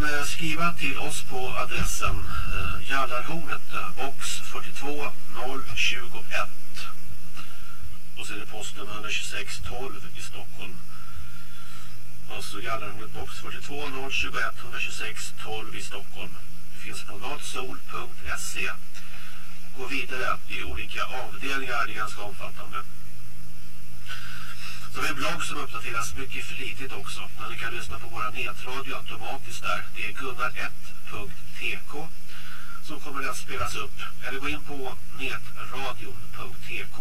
kan eh, skriva till oss på adressen eh, Gärdarhornet, eh, box 42 021. Och så är det postnummer 126 12 i Stockholm. Alltså Gärdarhornet, box 42 021 126 12 i Stockholm. Det finns på natsol.se. Gå vidare i olika avdelningar, det är ganska omfattande. Så vi har en blogg som uppdateras mycket flitigt också. Men ni kan lyssna på våra nätradio automatiskt där. Det är gunnar1.tk som kommer att spelas upp. Eller gå in på netradion.tk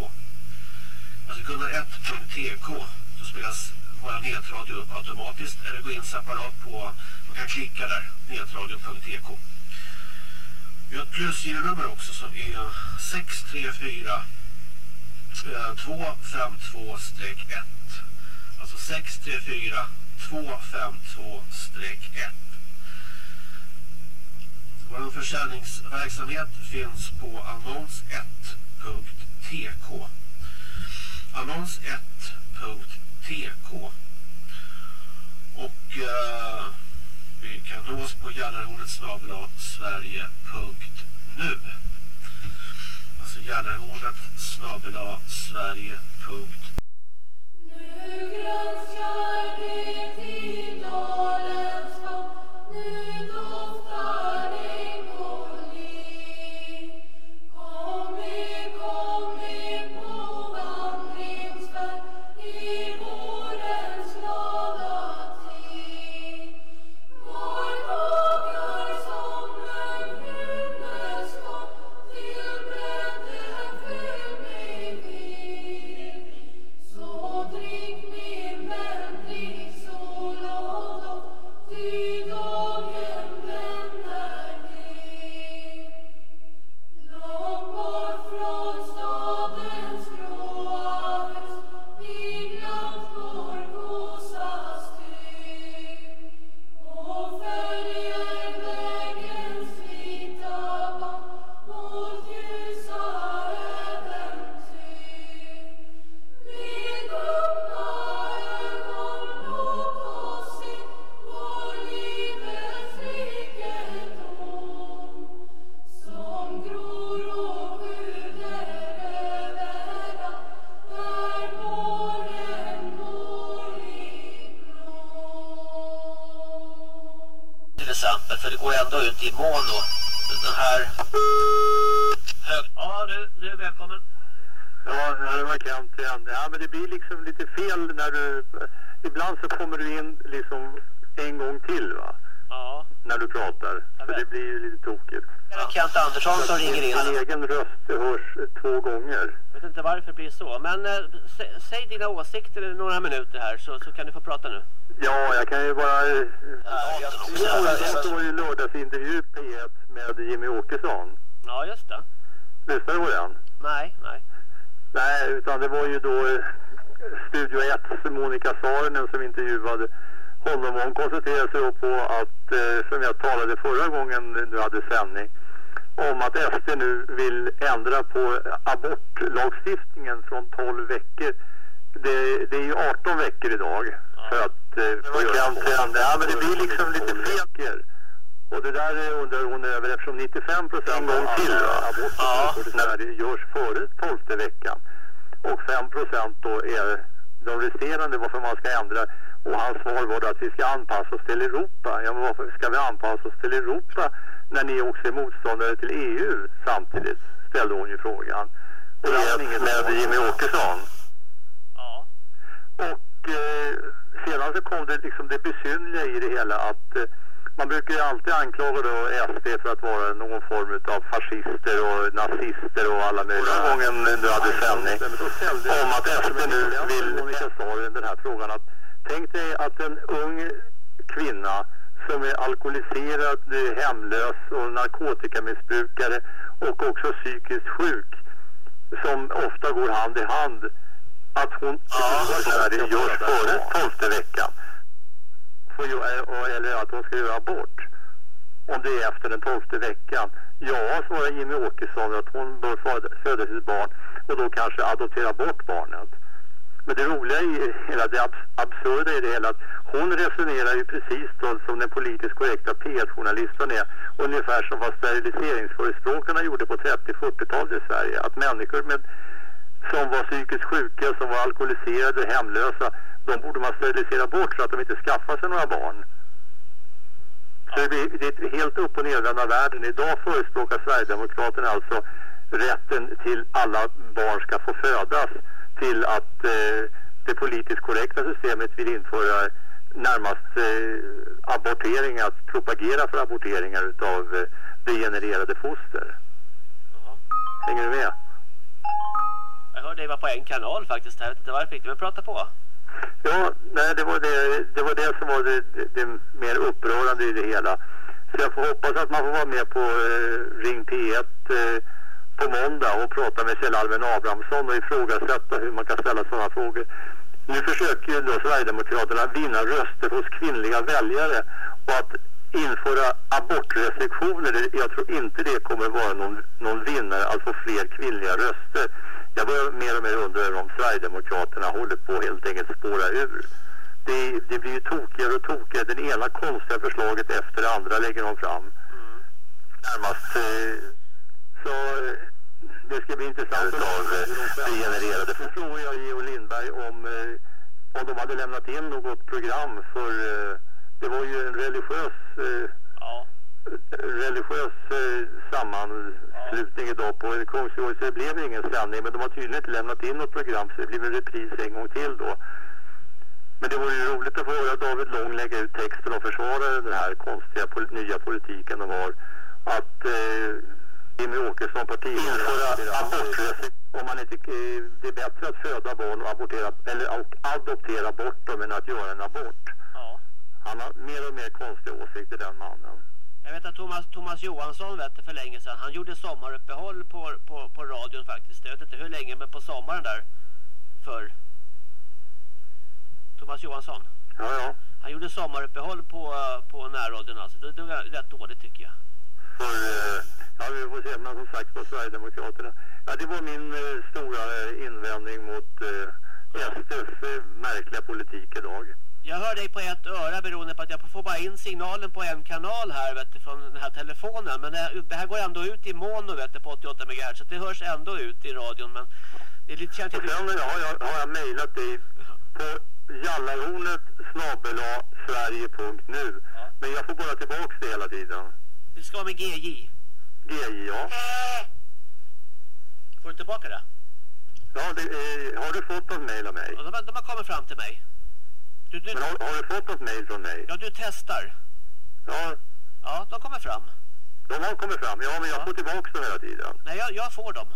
Alltså gunnar1.tk så spelas våra nätradio upp automatiskt. Eller gå in separat på, man kan klicka där, netradion.tk Vi har ett plusgironummer också som är 634 252-1 Alltså 634 252-1. Vår försäljningsverksamhet finns på annons1.tk annons1.tk och eh, vi kan nås på gärdarhornet snabel sverige.nu alltså gärdarhornet Sverige. Punkt. nu granskar det till dalens topp, nu doftar det exempel för det går ändå ut i mono den här hög... Ja du, du är välkommen Ja, det var Kent igen. Ja, men det blir liksom lite fel när du... Ibland så kommer du in liksom en gång till va? Ja När du pratar. Vet. det blir ju lite tokigt. det är Kent Andersson som ringer in Din egen röst hörs två gånger. Jag vet inte varför det blir så men eh, sä, säg dina åsikter i några minuter här så, så kan du få prata nu Ja, jag kan ju bara... Ja, Det står- det står ju lördagsintervju P1 med Jimmy Åkesson. Ja just det Lyssnar du på den? Nej, nej Nej, utan det var ju då eh, Studio 1 Monica Saarinen som intervjuade honom. Hon koncentrerade sig då på att, eh, som jag talade förra gången du hade sändning, om att SD nu vill ändra på abortlagstiftningen från 12 veckor. Det, det är ju 18 veckor idag för att eh, få göra abort. Ja, men det blir liksom lite fel. Och det där undrar hon över eftersom 95 procent av alla aborter i Sverige görs före 12 veckan. Och 5 procent då är de resterande varför man ska ändra. Och hans svar var då att vi ska anpassa oss till Europa. Ja men varför ska vi anpassa oss till Europa när ni också är motståndare till EU samtidigt? Ställde hon ju frågan. Och det är med Jimmy Åkesson. Ja Och eh, sedan så kom det liksom det besynliga i det hela att eh, man brukar ju alltid anklaga då SD för att vara någon form av fascister och nazister och alla möjliga. Förra gången du hade sändning om att SD nu vill Monica den här frågan att tänk dig att en ung kvinna som är alkoholiserad, hemlös och narkotikamissbrukare och också psykiskt sjuk som ofta går hand i hand att hon ja, det görs före tolfte veckan. För, eh, eller att hon ska göra abort. Om det är efter den tolfte veckan. Ja, svarar Jimmy Åkesson att hon bör föda, föda sitt barn och då kanske adoptera bort barnet. Men det roliga i hela det abs absurda i det hela att hon resonerar ju precis då som den politiskt korrekta P1-journalisten är. Ungefär som vad steriliseringsförespråkarna gjorde på 30-40-talet i Sverige. Att människor med, som var psykiskt sjuka, som var alkoholiserade, hemlösa, de borde man sterilisera bort så att de inte skaffar sig några barn. Så det, är helt upp och nervända världen. Idag förespråkar Sverigedemokraterna alltså rätten till alla barn ska få födas till att eh, det politiskt korrekta systemet vill införa närmast eh, abortering, att propagera för aborteringar utav eh, degenererade foster. Hänger du med? Jag hörde dig var på en kanal faktiskt. Jag vet inte varför riktigt, men prata på. Ja, nej, det var det, det var det som var det, det, det mer upprörande i det hela. Så jag får hoppas att man får vara med på eh, Ring P1 eh, på måndag och prata med Kjell Alvin Abrahamsson och ifrågasätta hur man kan ställa sådana frågor. Nu försöker ju då Sverigedemokraterna vinna röster hos kvinnliga väljare och att införa abortrestriktioner, jag tror inte det kommer vara någon, någon vinnare, att få fler kvinnliga röster. Jag börjar mer och mer undra om Sverigedemokraterna håller på helt enkelt spåra ur. Det, det blir ju tokigare och tokigare. Den ena konstiga förslaget efter det andra lägger de fram. Närmast. Eh, så eh, det ska bli intressant av eh, degenererade. Så frågar jag Geo Lindberg om, eh, om de hade lämnat in något program för eh, det var ju en religiös eh, Ja. Religiös eh, sammanslutning idag på Kungsgården så det blev ingen sändning men de har tydligen inte lämnat in något program så det blir en repris en gång till då. Men det vore ju roligt att få höra David Lång lägga ut texten och försvara den här konstiga pol nya politiken de har. Att eh, Jimmy Åkesson, partiledare, abortrestriktioner. Om man inte, eh, det är bättre att föda barn och abortera, eller och adoptera bort dem än att göra en abort. ja. Han har mer och mer konstiga åsikter den mannen. Jag vet att Thomas, Thomas Johansson vet det för länge sedan. Han gjorde sommaruppehåll på, på, på radion faktiskt. Jag vet inte hur länge men på sommaren där. För Thomas Johansson. Ja, ja. Han gjorde sommaruppehåll på, på närradion alltså. Det, det var rätt dåligt tycker jag. För, eh, ja, vi får se, men som sagt på Sverigedemokraterna. Ja, det var min eh, stora eh, invändning mot eh, SDs eh, märkliga politik idag. Jag hör dig på ett öra beroende på att jag får bara in signalen på en kanal här vet du, från den här telefonen. Men det, här går ändå ut i mono vet du, på 88 MHz så det hörs ändå ut i radion. Men det är lite känt Och sen har jag, har jag mejlat dig på jallarhornet snabela sverige.nu. Ja. Men jag får bara tillbaks det hela tiden. Det ska vara med GJ. GJ, ja. Får du tillbaka det? ja det, eh, har du fått något mejl av mig? Ja, De, de har kommit fram till mig. Du, du, Men har, har du fått något mejl från mig? ja, du testar. Ja, Ja, de kommer fram. de har kommit fram. Ja, men jag Ja. får tillbaks dem hela tiden. Nej, jag, jag får dem.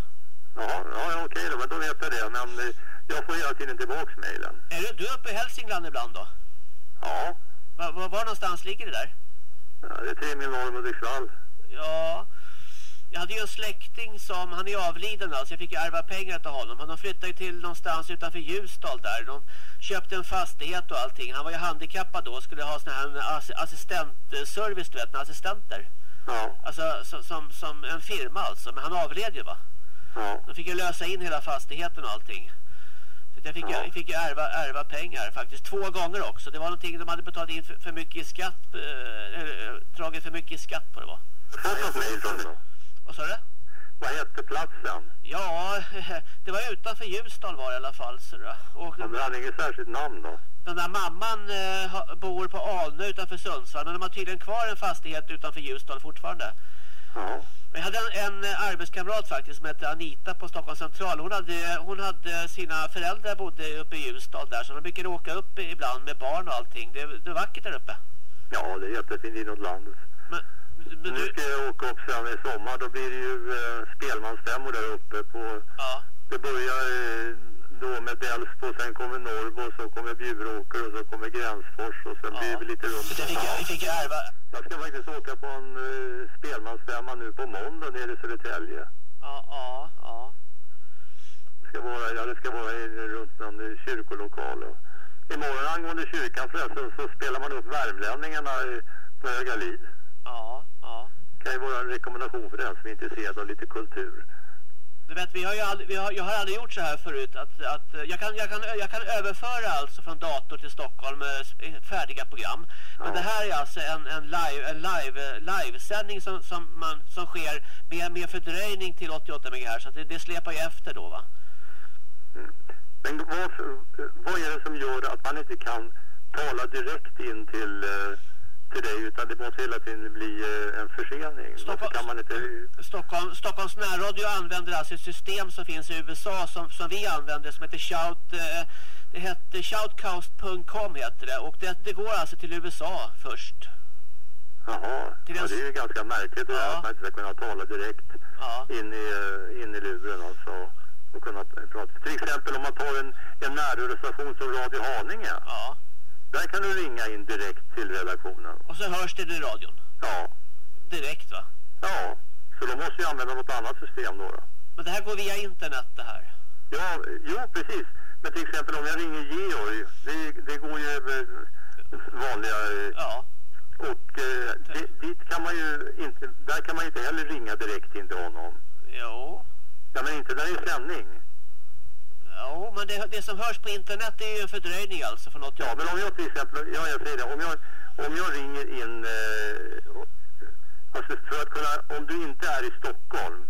Ja, ja, okej då, men då vet jag det. Men eh, jag får hela tiden tillbaks mejlen. Är du, du är uppe i Hälsingland ibland då? Ja, Var, var, var någonstans ligger det där? ja, det är tre mil norr om Hudiksvall. Ja, jag hade ju en släkting som, han är avliden alltså, jag fick ju ärva pengar av honom. De flyttade ju till någonstans utanför Ljusdal där. De köpte en fastighet och allting. Han var ju handikappad då och skulle ha sån här ass assistentservice, du vet, med assistenter. Ja, Alltså som, som, som en firma alltså, men han avled ju va? ja. De fick ju lösa in hela fastigheten och allting. Så jag fick, Ja. jag fick ju ärva, ärva pengar faktiskt. Två gånger också. Det var någonting de hade betalat in för, för mycket i skatt. Eh, eh, dragit för mycket i skatt på det var. Vad sa du? Vad hette platsen? Ja, det var utanför Ljusdal var det i alla fall. Så och Om det hade inget särskilt namn då? den där mamman eh, bor på Alnö utanför Sundsvall. Men de har tydligen kvar en fastighet utanför Ljusdal fortfarande. Ja. Jag hade en, en eh, arbetskamrat faktiskt som hette Anita på Stockholms central. Hon hade, hon hade sina föräldrar bodde uppe i Ljusdal där så de brukade åka upp ibland med barn och allting. Det, det är vackert där uppe. Ja, det är jättefint inåt landet. Men, men Nu ska jag åka upp sen i sommar. Då blir det ju eh, spelmansstämmor där uppe. På, ja, det börjar eh, då med Delsbo, sen kommer Norrbo, så kommer Bjuråker och så kommer Gränsfors och sen Ja. blir det lite runt. det fick jag, vi fick ärva. Jag ska faktiskt åka på en uh, spelmansstämma nu på måndag nere i Södertälje. Ja, ja, ja. Det ska vara, ja, det ska vara i, runt någon eh, kyrkolokal. Och, imorgon angående kyrkan förresten så spelar man upp värmlänningarna i, på Högalid. Ja, ja. Det kan ju vara en rekommendation för den som är intresserad av lite kultur. Du vet, vi har ju aldrig, vi har, jag har aldrig gjort så här förut. Att, att, eh, jag, kan, jag, kan, jag kan överföra alltså från dator till Stockholm eh, färdiga program. Men Ja. det här är alltså en, en, live, en live, eh, livesändning som, som, man, som sker med, med fördröjning till 88 MHz. Så det, det släpar ju efter då va? Men varför, vad är det som gör att man inte kan tala direkt in till, eh, till dig utan det måste hela tiden bli eh, en försening? Stockholm- kan man inte... Stockholm, Stockholms närradio använder alltså ett system som finns i USA som, som vi använder som heter Shout, eh, det hette shoutcast.com heter det och det, det går alltså till USA först. Jaha, Till ja, det är ju ganska märkligt det där Ja. att man inte ska kunna tala direkt Ja, in i, eh, in i luren alltså. Och kunna prata. Till exempel om man tar en, en närradiostation som Radio Haninge. ja. Där kan du ringa in direkt till redaktionen. Och så hörs det i radion. Ja, Direkt va? ja. Så då måste jag använda något annat system då. då. Men det här går via internet det här. Ja, jo precis. Men till exempel om jag ringer Georg, det, det går ju över vanliga... Ja, Och eh, det, dit kan man ju inte, där kan man inte heller ringa direkt in till honom. jo. Ja, men inte när det är sändning. Jo, men det, det som hörs på internet är ju en fördröjning alltså från 88. Ja, men om jag till exempel, ja jag säger det, om jag, om jag ringer in, eh, alltså för att kunna, om du inte är i Stockholm,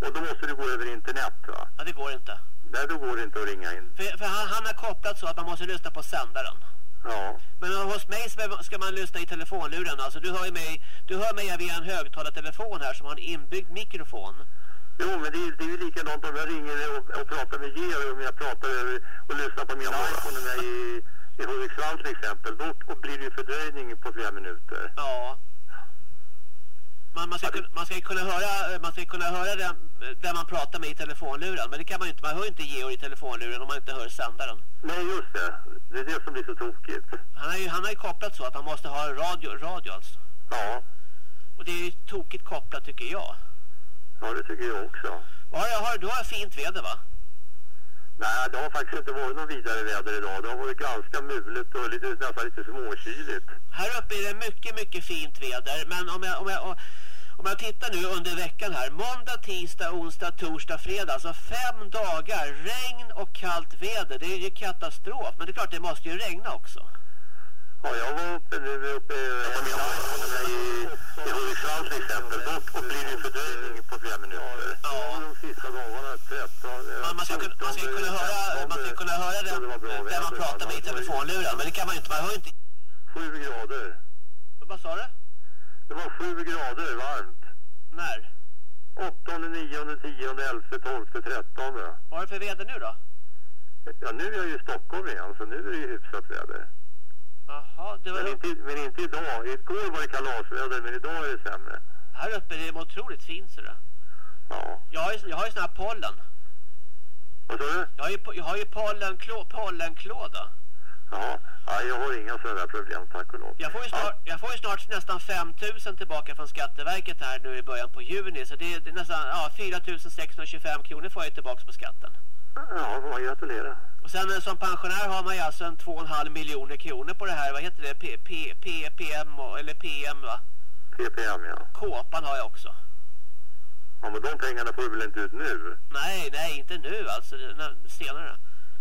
och då måste du gå över internet va? Ja, det går inte. Nej, då går det inte att ringa in. För, för han, han har kopplat så att man måste lyssna på sändaren. Ja, Men hos mig ska- ska man lyssna i telefonluren. Alltså du hör ju mig, du hör mig via en högtalartelefon här som har en inbyggd mikrofon. Jo men det är, det är ju likadant om jag ringer och, och pratar med Georg, om jag pratar över, och lyssnar på min iPhone när jag är i, i Hudiksvall till exempel, då och blir det ju fördröjning på flera minuter. Ja. Man, man, ska, kunna, man ska kunna höra, man ska kunna höra den, där man pratar med i telefonluren. Men det kan man ju inte. Man hör ju inte Georg i telefonluren om man inte hör sändaren. Nej, just det. Det är det som blir så tokigt. Han har ju, han har ju kopplat så att man måste ha radio, radio alltså. Ja, Och det är ju tokigt kopplat tycker jag. Ja det tycker jag också. Har jag, har, du har fint väder va? Nej, det har faktiskt inte varit något vidare väder idag. Det har varit ganska mulet och lite, nästan lite småkyligt. Här uppe är det mycket, mycket fint väder. Men om jag, om jag, om jag tittar nu under veckan här. Måndag, tisdag, onsdag, torsdag, fredag. Alltså fem dagar. Regn och kallt väder. Det är ju katastrof. Men det är klart, det måste ju regna också. Ja, jag var uppe nu uppe på min iPhone i, i Hudiksvall till exempel. Då blir det ju fördröjning på flera minuter. Ja. De sista dagarna, 13, Man, man, ska, kunna- man ska kunna höra, man ska kunna höra det, där man pratar med i telefonluren. Men det kan man ju inte. Man hör inte. Sju grader. Vad sa du? Det var sju grader varmt. När? 8, 9, 10, 11, 12, 13. Vad är det för väder nu då? Ja, nu är jag ju i Stockholm igen, så nu är det ju hyfsat väder. Jaha, det var Men inte, men inte idag. Igår var det kalasväder, men idag är det sämre. här uppe är det otroligt fint så det. Ja. Jag har ju, jag har ju sån här pollen. Vad sa du? Jag har ju, jag har ju pollenklå, pollenklåda. Ja. ja, jag har inga sådana problem, tack och lov. Jag får, ju snart, jag får ju snart nästan 5 000 tillbaka från Skatteverket här nu i början på juni. Så det är, det är nästan ja, 4 625 kronor får jag tillbaka på skatten. Ja, får man gratulera. Och sen eh, som pensionär har man ju alltså en 2,5 miljoner kronor på det här. Vad heter det? P, P, P, PM eller PM va? PPM, ja. Kåpan har jag också. Ja, men de pengarna får du väl inte ut nu? Nej, nej, inte nu alltså. Senare.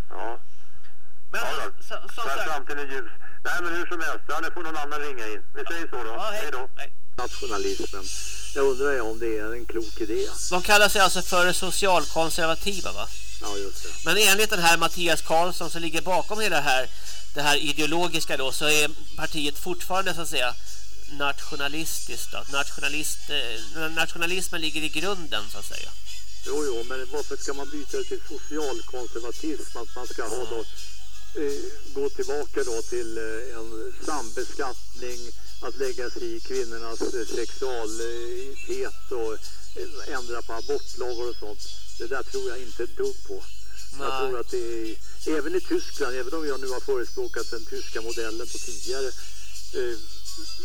Ja. Men Ja, då. som Så här sagt. framtiden är ljus. Nej, men hur som helst. Ja, nu får någon annan ringa in. Vi säger så då. Ja, hej. då. hej. Nationalismen. Jag undrar om det är en klok idé. De kallar sig alltså för socialkonservativa va? Ja, just det. Men enligt den här Mattias Karlsson som ligger bakom hela det här, det här ideologiska då, så är partiet fortfarande så att säga nationalistiskt då. Nationalist, eh, nationalismen ligger i grunden så att säga. Jo, jo, men varför ska man byta det till socialkonservatism? Att man ska ha då, eh, gå tillbaka då till eh, en sambeskattning, att lägga sig i kvinnornas eh, sexualitet och eh, ändra på abortlagar och sånt. Det där tror jag inte ett dugg på. Jag Nej. tror att det är, även i Tyskland, även om jag nu har förespråkat den tyska modellen på tidigare eh,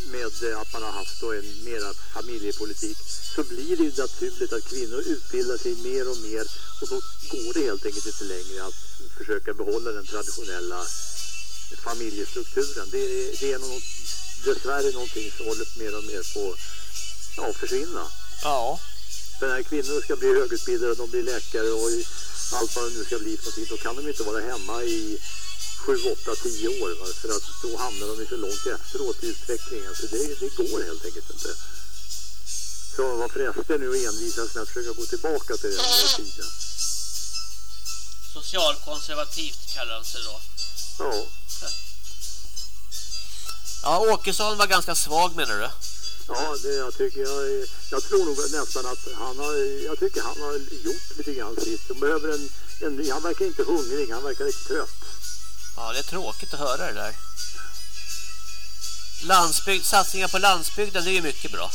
med att man har haft då en mera familjepolitik så blir det ju naturligt att kvinnor utbildar sig mer och mer och då går det helt enkelt inte längre att försöka behålla den traditionella familjestrukturen. Det är, det är något, dessvärre någonting som håller mer och mer på ja, att försvinna. Ja. För när kvinnor ska bli högutbildade, de blir läkare och allt vad det nu ska bli för någonting, då kan de inte vara hemma i 7, 8, 10 år. Va? För att då hamnar de ju så långt efteråt i utvecklingen. Så det, det går helt enkelt inte. Så varför SD nu envisas med att försöka gå tillbaka till den här tiden. Socialkonservativt kallar han sig då. Ja. Ja, Åkesson var ganska svag menar du? Ja, det, jag, tycker jag, jag tror nog nästan att han har, jag tycker han har gjort lite grann sitt. De behöver en, en, han verkar inte hungrig, han verkar lite trött. Ja, det är tråkigt att höra det där. Landsbygd, satsningar på landsbygden det är ju mycket bra.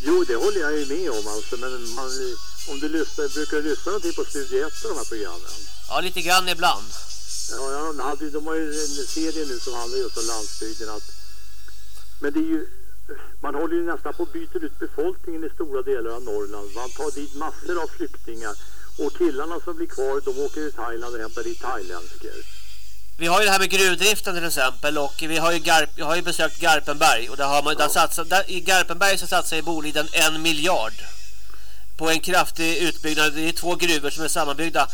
Jo, det håller jag ju med om alltså, men man, om du lyssnar, brukar du lyssna någonting på Studie 1 av de här programmen? Ja, lite grann ibland. Ja, ja de, hade, de har ju en serie nu som handlar just om landsbygden. Att, men det är ju, man håller ju nästan på att byta ut befolkningen i stora delar av Norrland. Man tar dit massor av flyktingar. Och killarna som blir kvar, de åker till Thailand och hämtar dit thailändskor. Vi har ju det här med gruvdriften till exempel och vi har ju, Garp, jag har ju besökt Garpenberg och där har man, där satsat, där, i Garpenberg så satsar ju Boliden en miljard på en kraftig utbyggnad. Det är två gruvor som är sammanbyggda.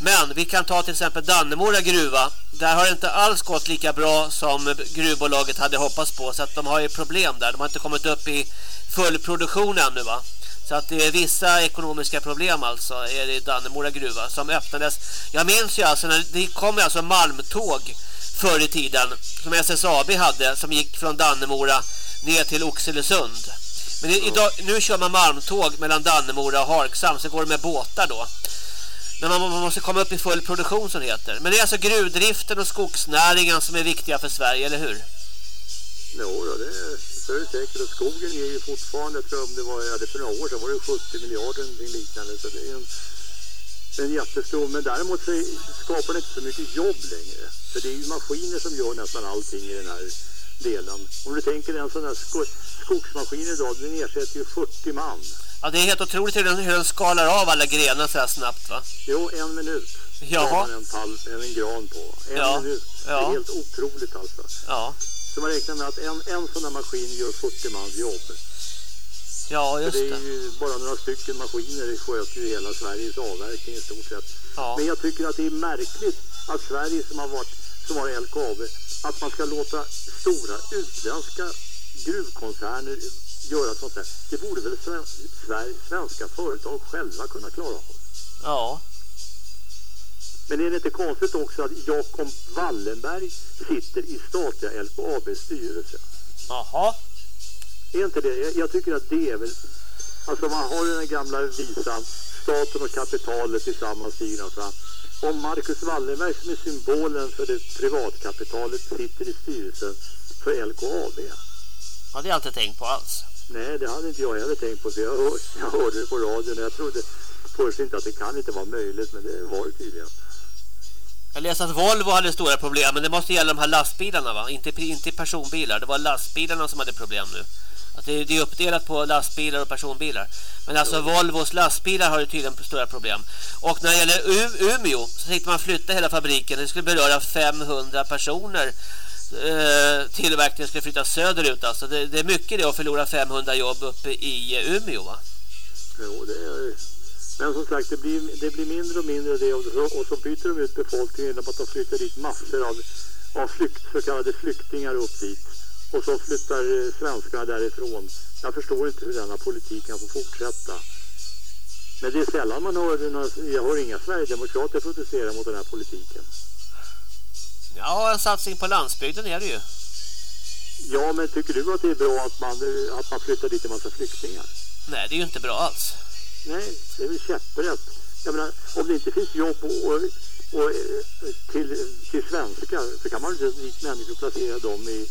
Men vi kan ta till exempel Dannemora gruva. Där har det inte alls gått lika bra som gruvbolaget hade hoppats på. Så att de har ju problem där. De har inte kommit upp i full produktion ännu va. Så att det är vissa ekonomiska problem alltså är det i Dannemora gruva som öppnades. Jag minns ju alltså när det kom alltså malmtåg förr i tiden som SSAB hade som gick från Dannemora ner till Oxelösund. Men idag, nu kör man malmtåg mellan Dannemora och Harksam så går det med båtar då. Men man, man måste komma upp i full produktion som det heter. Men det är alltså gruvdriften och skogsnäringen som är viktiga för Sverige, eller hur? Jo, då, det är, så är det säkert. Och skogen ger ju fortfarande, jag tror om det var, ja, det för några år sedan var det 70 miljarder eller liknande. Så det är en, en jättestor, men däremot så skapar det inte så mycket jobb längre. För det är ju maskiner som gör nästan allting i den här delen. Om du tänker en sån här sko skogsmaskin idag, den ersätter ju 40 man. Ja, det är helt otroligt hur den, hur den skalar av alla grenar så här snabbt va? Jo, en minut. Man en, pall, en gran på. En Ja, minut. Det ja. är helt otroligt alltså. Ja, Så man räknar med att en, en sån här maskin gör 40 mans jobb. ja just det är det. ju bara några stycken maskiner det sköter ju hela Sveriges avverkning i stort sett. Ja. Men jag tycker att det är märkligt att Sverige som har varit som har LKAB, att man ska låta stora utländska gruvkoncerner göra sånt där. Det borde väl svenska företag själva kunna klara av. Ja, Men är det inte konstigt också att Jakob Wallenberg sitter i statliga LKABs styrelse? jaha. Är inte det? Jag, jag tycker att det är väl... Alltså man har den gamla visan, staten och kapitalet tillsammans stiger fram. Om Marcus Wallenberg som är symbolen för det privatkapitalet sitter i styrelsen för LKAB. Hade jag inte tänkt på alls. Nej, det hade inte jag heller tänkt på. Jag, hör, jag hörde det på radion och jag trodde först inte att det kan inte vara möjligt, men det var det tydligen. Jag läste att Volvo hade stora problem, men det måste gälla de här lastbilarna va? Inte, inte personbilar, det var lastbilarna som hade problem nu. Att det, är uppdelat på lastbilar och personbilar. Men alltså Volvos lastbilar har ju tydligen stora problem. Och när det gäller Umeå så tänkte man flytta hela fabriken. Det skulle beröra 500 personer. Eh, tillverkningen skulle flyttas söderut. Alltså det, det är mycket det att förlora 500 jobb uppe i Umeå va? Jo, det är... Men som sagt, det blir, det blir mindre och mindre det och så, och så byter de ut befolkningen genom att de flyttar dit massor av, av flykt, så kallade flyktingar upp dit. Och så flyttar eh, svenskarna därifrån. Jag förstår inte hur denna politik kan få fortsätta. Men det är sällan man hör, några- jag hör inga Sverigedemokrater protestera mot den här politiken. Ja, en satsning på landsbygden är det ju. Ja, men tycker du att det är bra att man, eh, att man flyttar dit en massa flyktingar? Nej, det är ju inte bra alls. Nej, det är väl käpprätt. Jag menar, om det inte finns jobb och, och, och, eh, till, till svenskar så kan man inte dit människor placera dem i...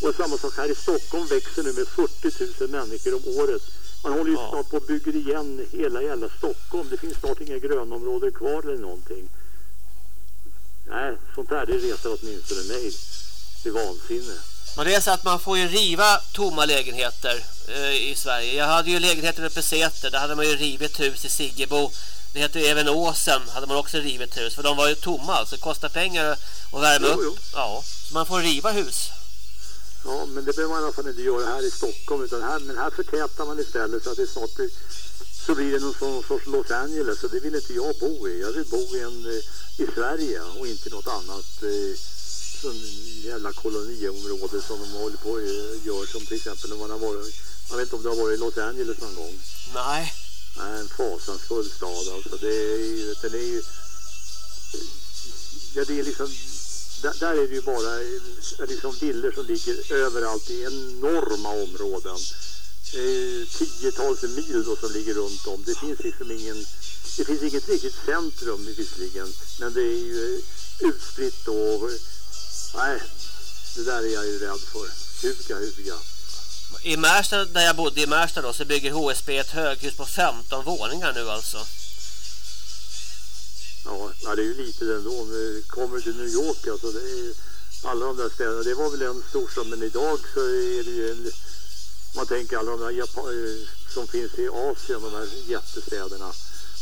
Och samma sak här i Stockholm växer nu med 40 000 människor om året. Man håller ju Ja. snart på och bygger igen hela jävla Stockholm. Det finns snart inga grönområden kvar eller någonting. Nej, sånt här det retar åtminstone mig till vansinne. Men det är så att man får ju riva tomma lägenheter eh, i Sverige. Jag hade ju lägenheter uppe i Säter. Där hade man ju rivit hus i Siggebo. Det heter även Åsen. Hade man också rivit hus. För de var ju tomma. Alltså det kostar pengar att värma Jo, upp. jo. Ja, så man får riva hus. Ja, men det behöver man i alla fall inte göra här i Stockholm. Utan här, men här förtätar man istället så att det snart blir så blir det någon sorts Los Angeles och det vill inte jag bo i. Jag vill bo i, en, eh, i Sverige och inte något annat eh, jävla koloniområde som de håller på och eh, gör som till exempel när man har varit, jag vet inte om du har varit i Los Angeles någon gång. Nej. Nej, en fasansfull stad alltså. Det är ju, det är ju, ja det är liksom, där, är det ju bara eh, liksom villor som ligger överallt i enorma områden. Eh, tiotals mil då som ligger runt om. Det finns liksom ingen, det finns inget riktigt centrum visserligen, men det är ju eh, utspritt och, nej, det där är jag ju rädd för. Huga, huga. I Märsta, där jag bodde i Märsta då, så bygger HSB ett höghus på 15 våningar nu alltså. Ja, det är ju lite ändå. Vi kommer du till New York, alltså det är ju alla de där städerna. Det var väl en storstad, men idag så är det ju en, man tänker alla de där Japan, som finns i Asien, de här jättestäderna.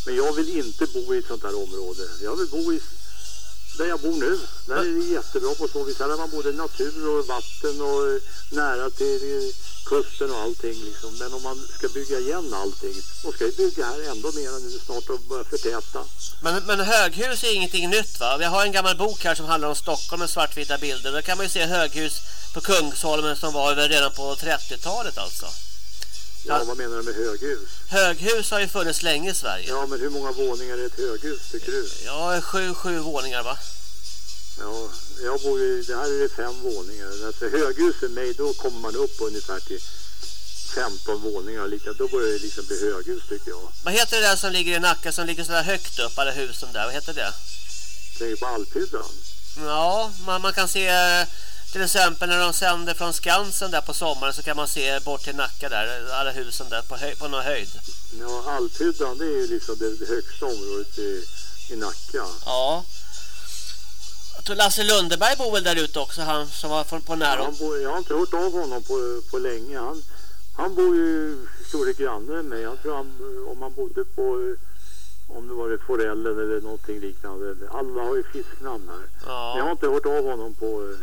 Men jag vill inte bo i ett sånt här område. Jag vill bo i där jag bor nu. Där är det jättebra på så vis. Här har man både natur och vatten och eh, nära till eh, kusten och allting liksom. Men om man ska bygga igen allting, då ska ju bygga här ändå mer nu snart och börja förtäta. Men, men höghus är ingenting nytt va? Vi har en gammal bok här som handlar om Stockholm med svartvita bilder. Där kan man ju se höghus på Kungsholmen som var redan på 30-talet alltså. Ja, vad menar du med höghus? Höghus har ju funnits länge i Sverige. Ja, men hur många våningar är ett höghus tycker du? Ja, sju, sju våningar va? Ja, jag bor ju, det här är fem våningar. Alltså höghus för mig, då kommer man upp ungefär till 15 våningar. Lika, då börjar det liksom bli höghus tycker jag. Vad heter det där som ligger i Nacka som ligger så där högt upp, alla husen där? Vad heter det? Tänk på Alphyddan. Ja, man, man kan se eh, till exempel när de sänder från Skansen där på sommaren så kan man se bort till Nacka där, alla husen där på, höj, på någon höjd. Ja, Alphyddan det är ju liksom det, högsta området i, i Nacka. Ja. Jag tror Lasse Lundeberg bor väl där ute också, han som var på nära. Bor, jag har inte hört av honom på, på länge. Han, han bor ju stora granne med mig. Jag tror han, om han bodde på, om det var det Forellen eller någonting liknande. Alla har ju fisknamn här. Men jag har Ja. inte hört av honom på,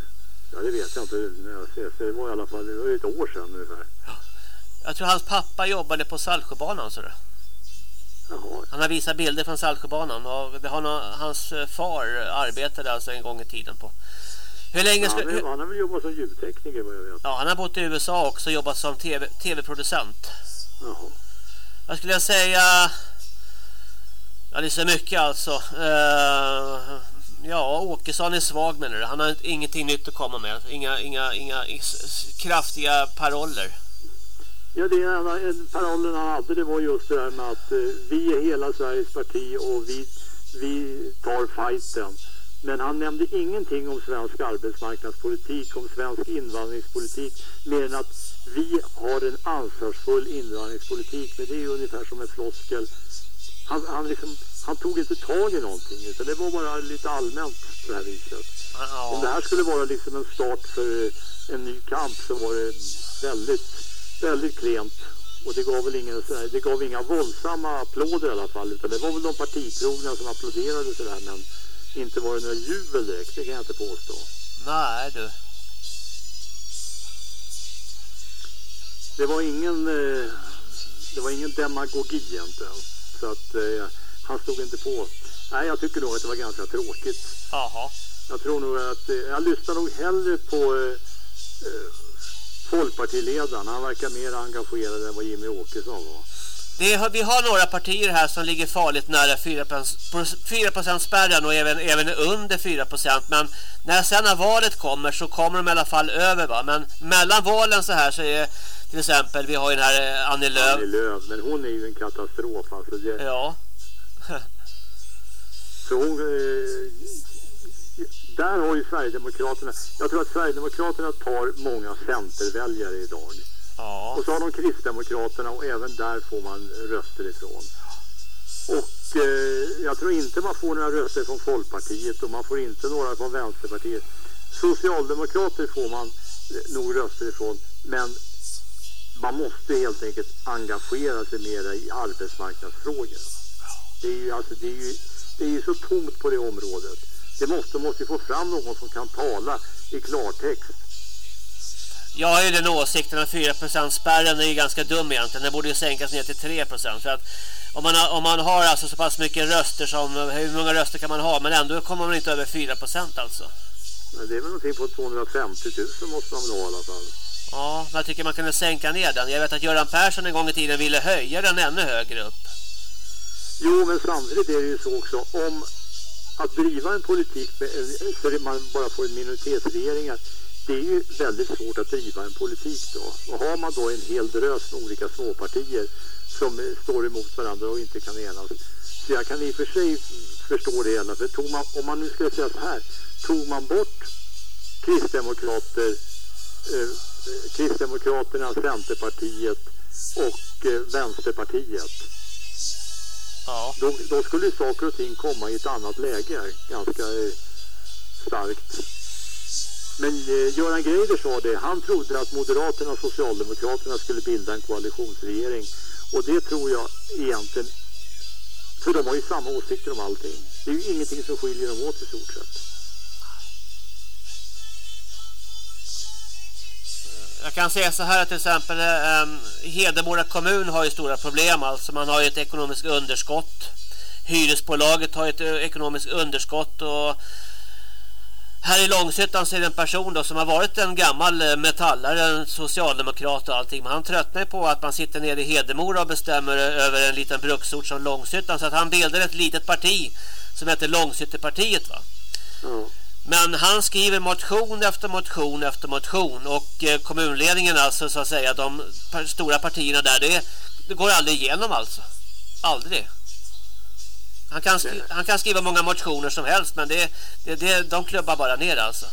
ja det vet jag inte när jag ses. Det var i alla fall det var ett år sedan ungefär. Jag tror hans pappa jobbade på Saltsjöbanan så det. Jaha, Han har visat bilder från Saltsjöbanan och det har nå- hans eh, far arbetade alltså en gång i tiden på. Hur länge ska, han, är, han har väl jobbat som ljudtekniker vad jag vet. Ja, han har bott i USA också och jobbat som TV tv-producent. Jaha. Vad skulle jag säga? Ja, det är så mycket alltså. Eh, ja, Åkesson är svag menar du. Han har ingenting nytt att komma med. Inga, inga, inga kraftiga paroller. Ja, det är en, en parollen han hade, det var just det här med att eh, vi är hela Sveriges parti och vi, vi tar fighten. Men han nämnde ingenting om svensk arbetsmarknadspolitik, om svensk invandringspolitik, mer än att vi har en ansvarsfull invandringspolitik. Men det är ju ungefär som en floskel. Han, han, liksom, han tog inte tag i någonting, utan det var bara lite allmänt på det här viset. Om det Ja, här skulle vara liksom en start för en ny kamp så var det väldigt, väldigt klent. Och det gav väl ingen, det gav inga våldsamma applåder i alla fall. Utan det var väl de partitrogna som applåderade sådär. Men inte var det några jubel direkt, det kan jag inte påstå. nej du. Det var ingen, eh, det var ingen demagogi egentligen. Så att eh, han stod inte på. Nej, jag tycker nog att det var ganska tråkigt. Jaha. Jag tror nog att, eh, jag lyssnar nog hellre på eh, eh, Folkpartiledaren. Han verkar mer engagerad än vad Jimmy Åkesson var. Det har, vi har några partier här som ligger farligt nära 4%, spärren och även, även under 4%. Men när sen valet kommer så kommer de i alla fall över. Va? Men mellan valen så här så är till exempel, vi har ju den här eh, Annie Lööf. Annie Lööf, men hon är ju en katastrof. Alltså det, Ja, så eh, där har ju Sverigedemokraterna, jag tror att Sverigedemokraterna tar många centerväljare idag. ja. Och så har de Kristdemokraterna och även där får man röster ifrån. Och eh, jag tror inte man får några röster från Folkpartiet och man får inte några från Vänsterpartiet. Socialdemokrater får man eh, nog röster ifrån men man måste helt enkelt engagera sig mera i arbetsmarknadsfrågor. Det är ju, alltså, det är ju, det är ju så tomt på det området. Det måste, måste ju få fram någon som kan tala i klartext. Jag har ju den åsikten att 4% spärren är ju ganska dum egentligen. Den borde ju sänkas ner till 3% för att om man, har, om man har alltså så pass mycket röster som, hur många röster kan man ha? Men ändå kommer man inte över 4% alltså. Men det är väl någonting på 250 000 måste man väl ha i alla fall. Ja, men jag tycker man kunde sänka ner den. Jag vet att Göran Persson en gång i tiden ville höja den ännu högre upp. Jo, men samtidigt är det ju så också. Om att driva en politik med, så att man bara får minoritetsregeringar det är ju väldigt svårt att driva en politik då. Och har man då en hel drös med olika småpartier som står emot varandra och inte kan enas. Så jag kan i och för sig förstå det hela. För tog man, om man nu skulle säga så här, tog man bort Kristdemokrater, eh, Kristdemokraterna, Centerpartiet och eh, Vänsterpartiet. Ja. Då, då skulle saker och ting komma i ett annat läge ganska eh, starkt. Men eh, Göran Greider sa det, han trodde att Moderaterna och Socialdemokraterna skulle bilda en koalitionsregering. Och det tror jag egentligen, för de har ju samma åsikter om allting. Det är ju ingenting som skiljer dem åt i stort sett. Jag kan säga så här till exempel um, Hedemora kommun har ju stora problem alltså man har ju ett ekonomiskt underskott. Hyresbolaget har ett eh, ekonomiskt underskott och här i Långshyttan ser en person då som har varit en gammal eh, metallare, en socialdemokrat och allting. Men han tröttnar på att man sitter nere i Hedemora och bestämmer eh, över en liten bruksort som Långshyttan. Så att han bildar ett litet parti som heter Långshyttepartiet va. Mm. Men han skriver motion efter motion efter motion och eh, kommunledningen alltså så att säga de stora partierna där det, det går aldrig igenom alltså. Aldrig. Han kan, han kan skriva många motioner som helst men det, det, det, de klubbar bara ner alltså.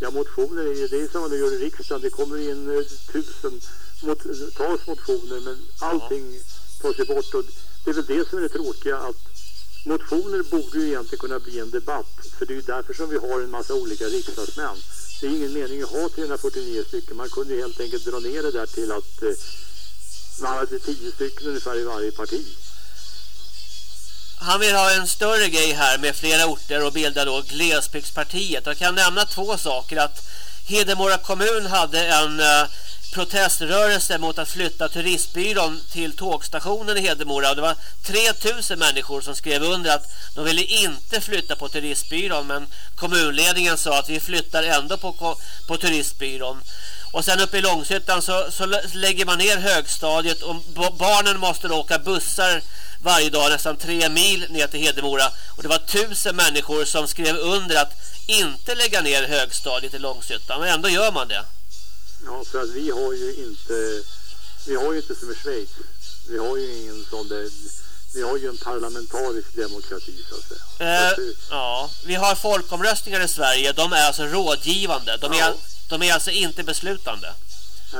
Ja, motioner är ju, det är som man gör i riksdagen. Det kommer in eh, tusen mot, tals motioner men allting tas ju bort och det är väl det som är det tråkiga att motioner borde ju egentligen kunna bli en debatt för det är ju därför som vi har en massa olika riksdagsmän. Det är ingen mening att ha 349 stycken. Man kunde helt enkelt dra ner det där till att eh, man hade 10 stycken ungefär i varje parti. Han vill ha en större grej här med flera orter och bilda då glesbygdspartiet. Jag kan nämna två saker att Hedemora kommun hade en eh, proteströrelse mot att flytta turistbyrån till tågstationen i Hedemora. Och det var 3000 människor som skrev under att de ville inte flytta på turistbyrån men kommunledningen sa att vi flyttar ändå på, på turistbyrån. Och sen uppe i Långshyttan så, så lägger man ner högstadiet och barnen måste då åka bussar varje dag nästan tre mil ner till Hedemora. Och det var tusen människor som skrev under att inte lägga ner högstadiet i Långshyttan. Men ändå gör man det. Ja, för att vi har ju inte, vi har ju inte som i Schweiz. Vi har ju ingen sån där, vi har ju en parlamentarisk demokrati så att säga. Eh, att, ja, vi har folkomröstningar i Sverige. De är alltså rådgivande. De är, Ja. de är alltså inte beslutande.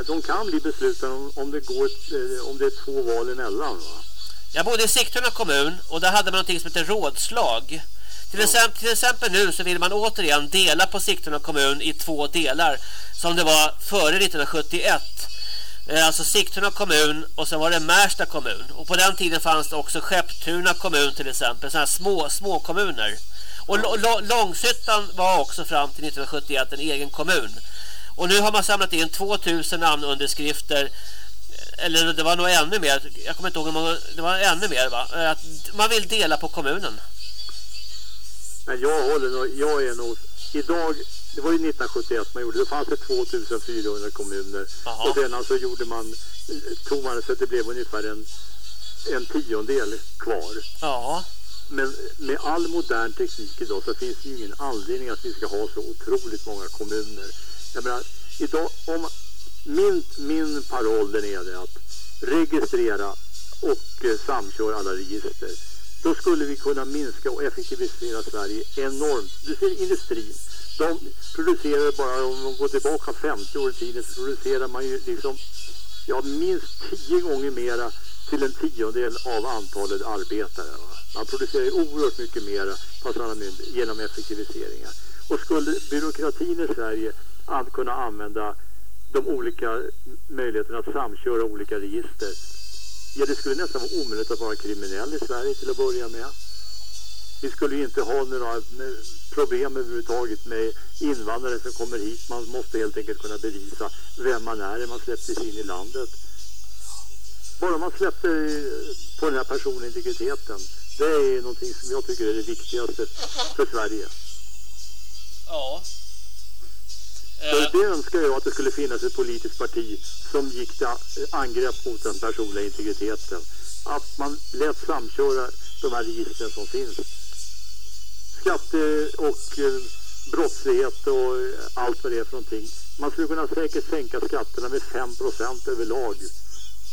de kan bli beslutade om, om, det går, eh, om det är två val emellan va? Jag bodde i Sigtuna kommun och där hade man något som heter rådslag. Till, exempel, till exempel nu så vill man återigen dela på Sigtuna kommun i två delar som det var före 1971. Eh, alltså Sigtuna kommun och sen var det Märsta kommun. Och på den tiden fanns det också Skepptuna kommun till exempel. Sådana här små, små kommuner. Och Långshyttan var också fram till 1971 en egen kommun. Och nu har man samlat in 2000 namnunderskrifter eller det var nog ännu mer. Jag kommer inte ihåg hur många, det var ännu mer va? Eh, att man vill dela på kommunen. Men jag håller nog, jag är nog, idag, det var ju 1971 man gjorde, då fanns det 2400 kommuner. Jaha. Och sedan så gjorde man, tog man så att det blev ungefär en, en tiondel kvar. Ja. Men med all modern teknik idag så finns det ju ingen anledning att vi ska ha så otroligt många kommuner. Jag menar, idag, om min, min paroll den är det att registrera och eh, samköra alla register. Då skulle vi kunna minska och effektivisera Sverige enormt. Du ser industrin. De producerar bara, om de går tillbaka 50 år i tiden så producerar man ju liksom ja, minst 10 gånger mera till en tiondel av antalet arbetare. Va? Man producerar ju oerhört mycket mera genom effektiviseringar. Och skulle byråkratin i Sverige kunna använda de olika möjligheterna att samköra olika register. Ja, det skulle nästan vara omöjligt att vara kriminell i Sverige till att börja med. Vi skulle ju inte ha några eh, problem överhuvudtaget med invandrare som kommer hit. Man måste helt enkelt kunna bevisa vem man är när man släpptes in i landet. Bara man släpper eh, på den här personliga integriteten. Det är någonting som jag tycker är det viktigaste för Sverige. Ja. Så Eh, det önskar jag att det skulle finnas ett politiskt parti som gick till angrepp mot den personliga integriteten. Att man lät samköra de här registren som finns. Skatte och eh, brottslighet och eh, allt vad det är för någonting. Man skulle kunna säkert sänka skatterna med 5% överlag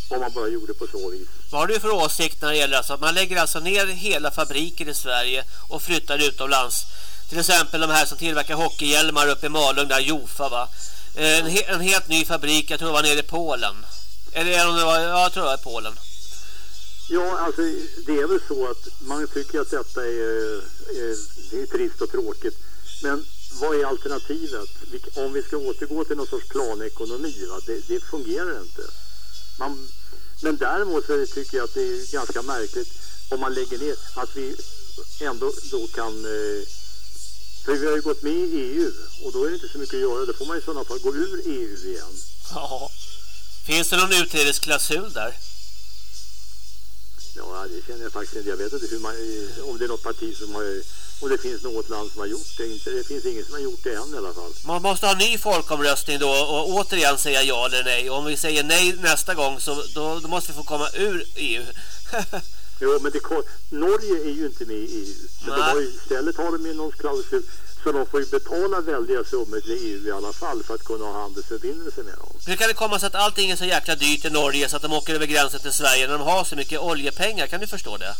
om man bara gjorde på så vis. vad har du för åsikt när det gäller alltså att man lägger alltså ner hela fabriker i Sverige och flyttar utomlands? Till exempel de här som tillverkar hockeyhjälmar uppe i Malung där Jofa va? Eh, en, he en helt ny fabrik, jag tror det var nere i Polen. Eller om det var, ja, jag tror det var i Polen. Ja, alltså det är väl så att man tycker att detta är, är, det är trist och tråkigt. Men vad är alternativet? Om vi ska återgå till någon sorts planekonomi, va? Det, det fungerar inte. Man, men däremot så tycker jag att det är ganska märkligt om man lägger ner att vi ändå då kan... Eh, för vi har ju gått med i EU och då är det inte så mycket att göra. Då får man i sådana fall gå ur EU igen. Ja. Finns det någon utträdesklausul där? Ja, det känner jag faktiskt inte. Jag vet inte hur man, om det är något parti som har, om det finns något land som har gjort det. Inte, det finns ingen som har gjort det än i alla fall. Man måste ha en ny folkomröstning då och återigen säga ja eller nej. Om vi säger nej nästa gång så då, då måste vi få komma ur EU. Jo, men det, Norge är ju inte med i EU. Men de har ju, istället har de ju någon klausul så de får ju betala väldiga summor till EU i alla fall för att kunna ha handelsförbindelser med dem. Hur kan det komma sig att allting är så jäkla dyrt i Norge så att de åker över gränsen till Sverige när de har så mycket oljepengar? Kan du förstå det?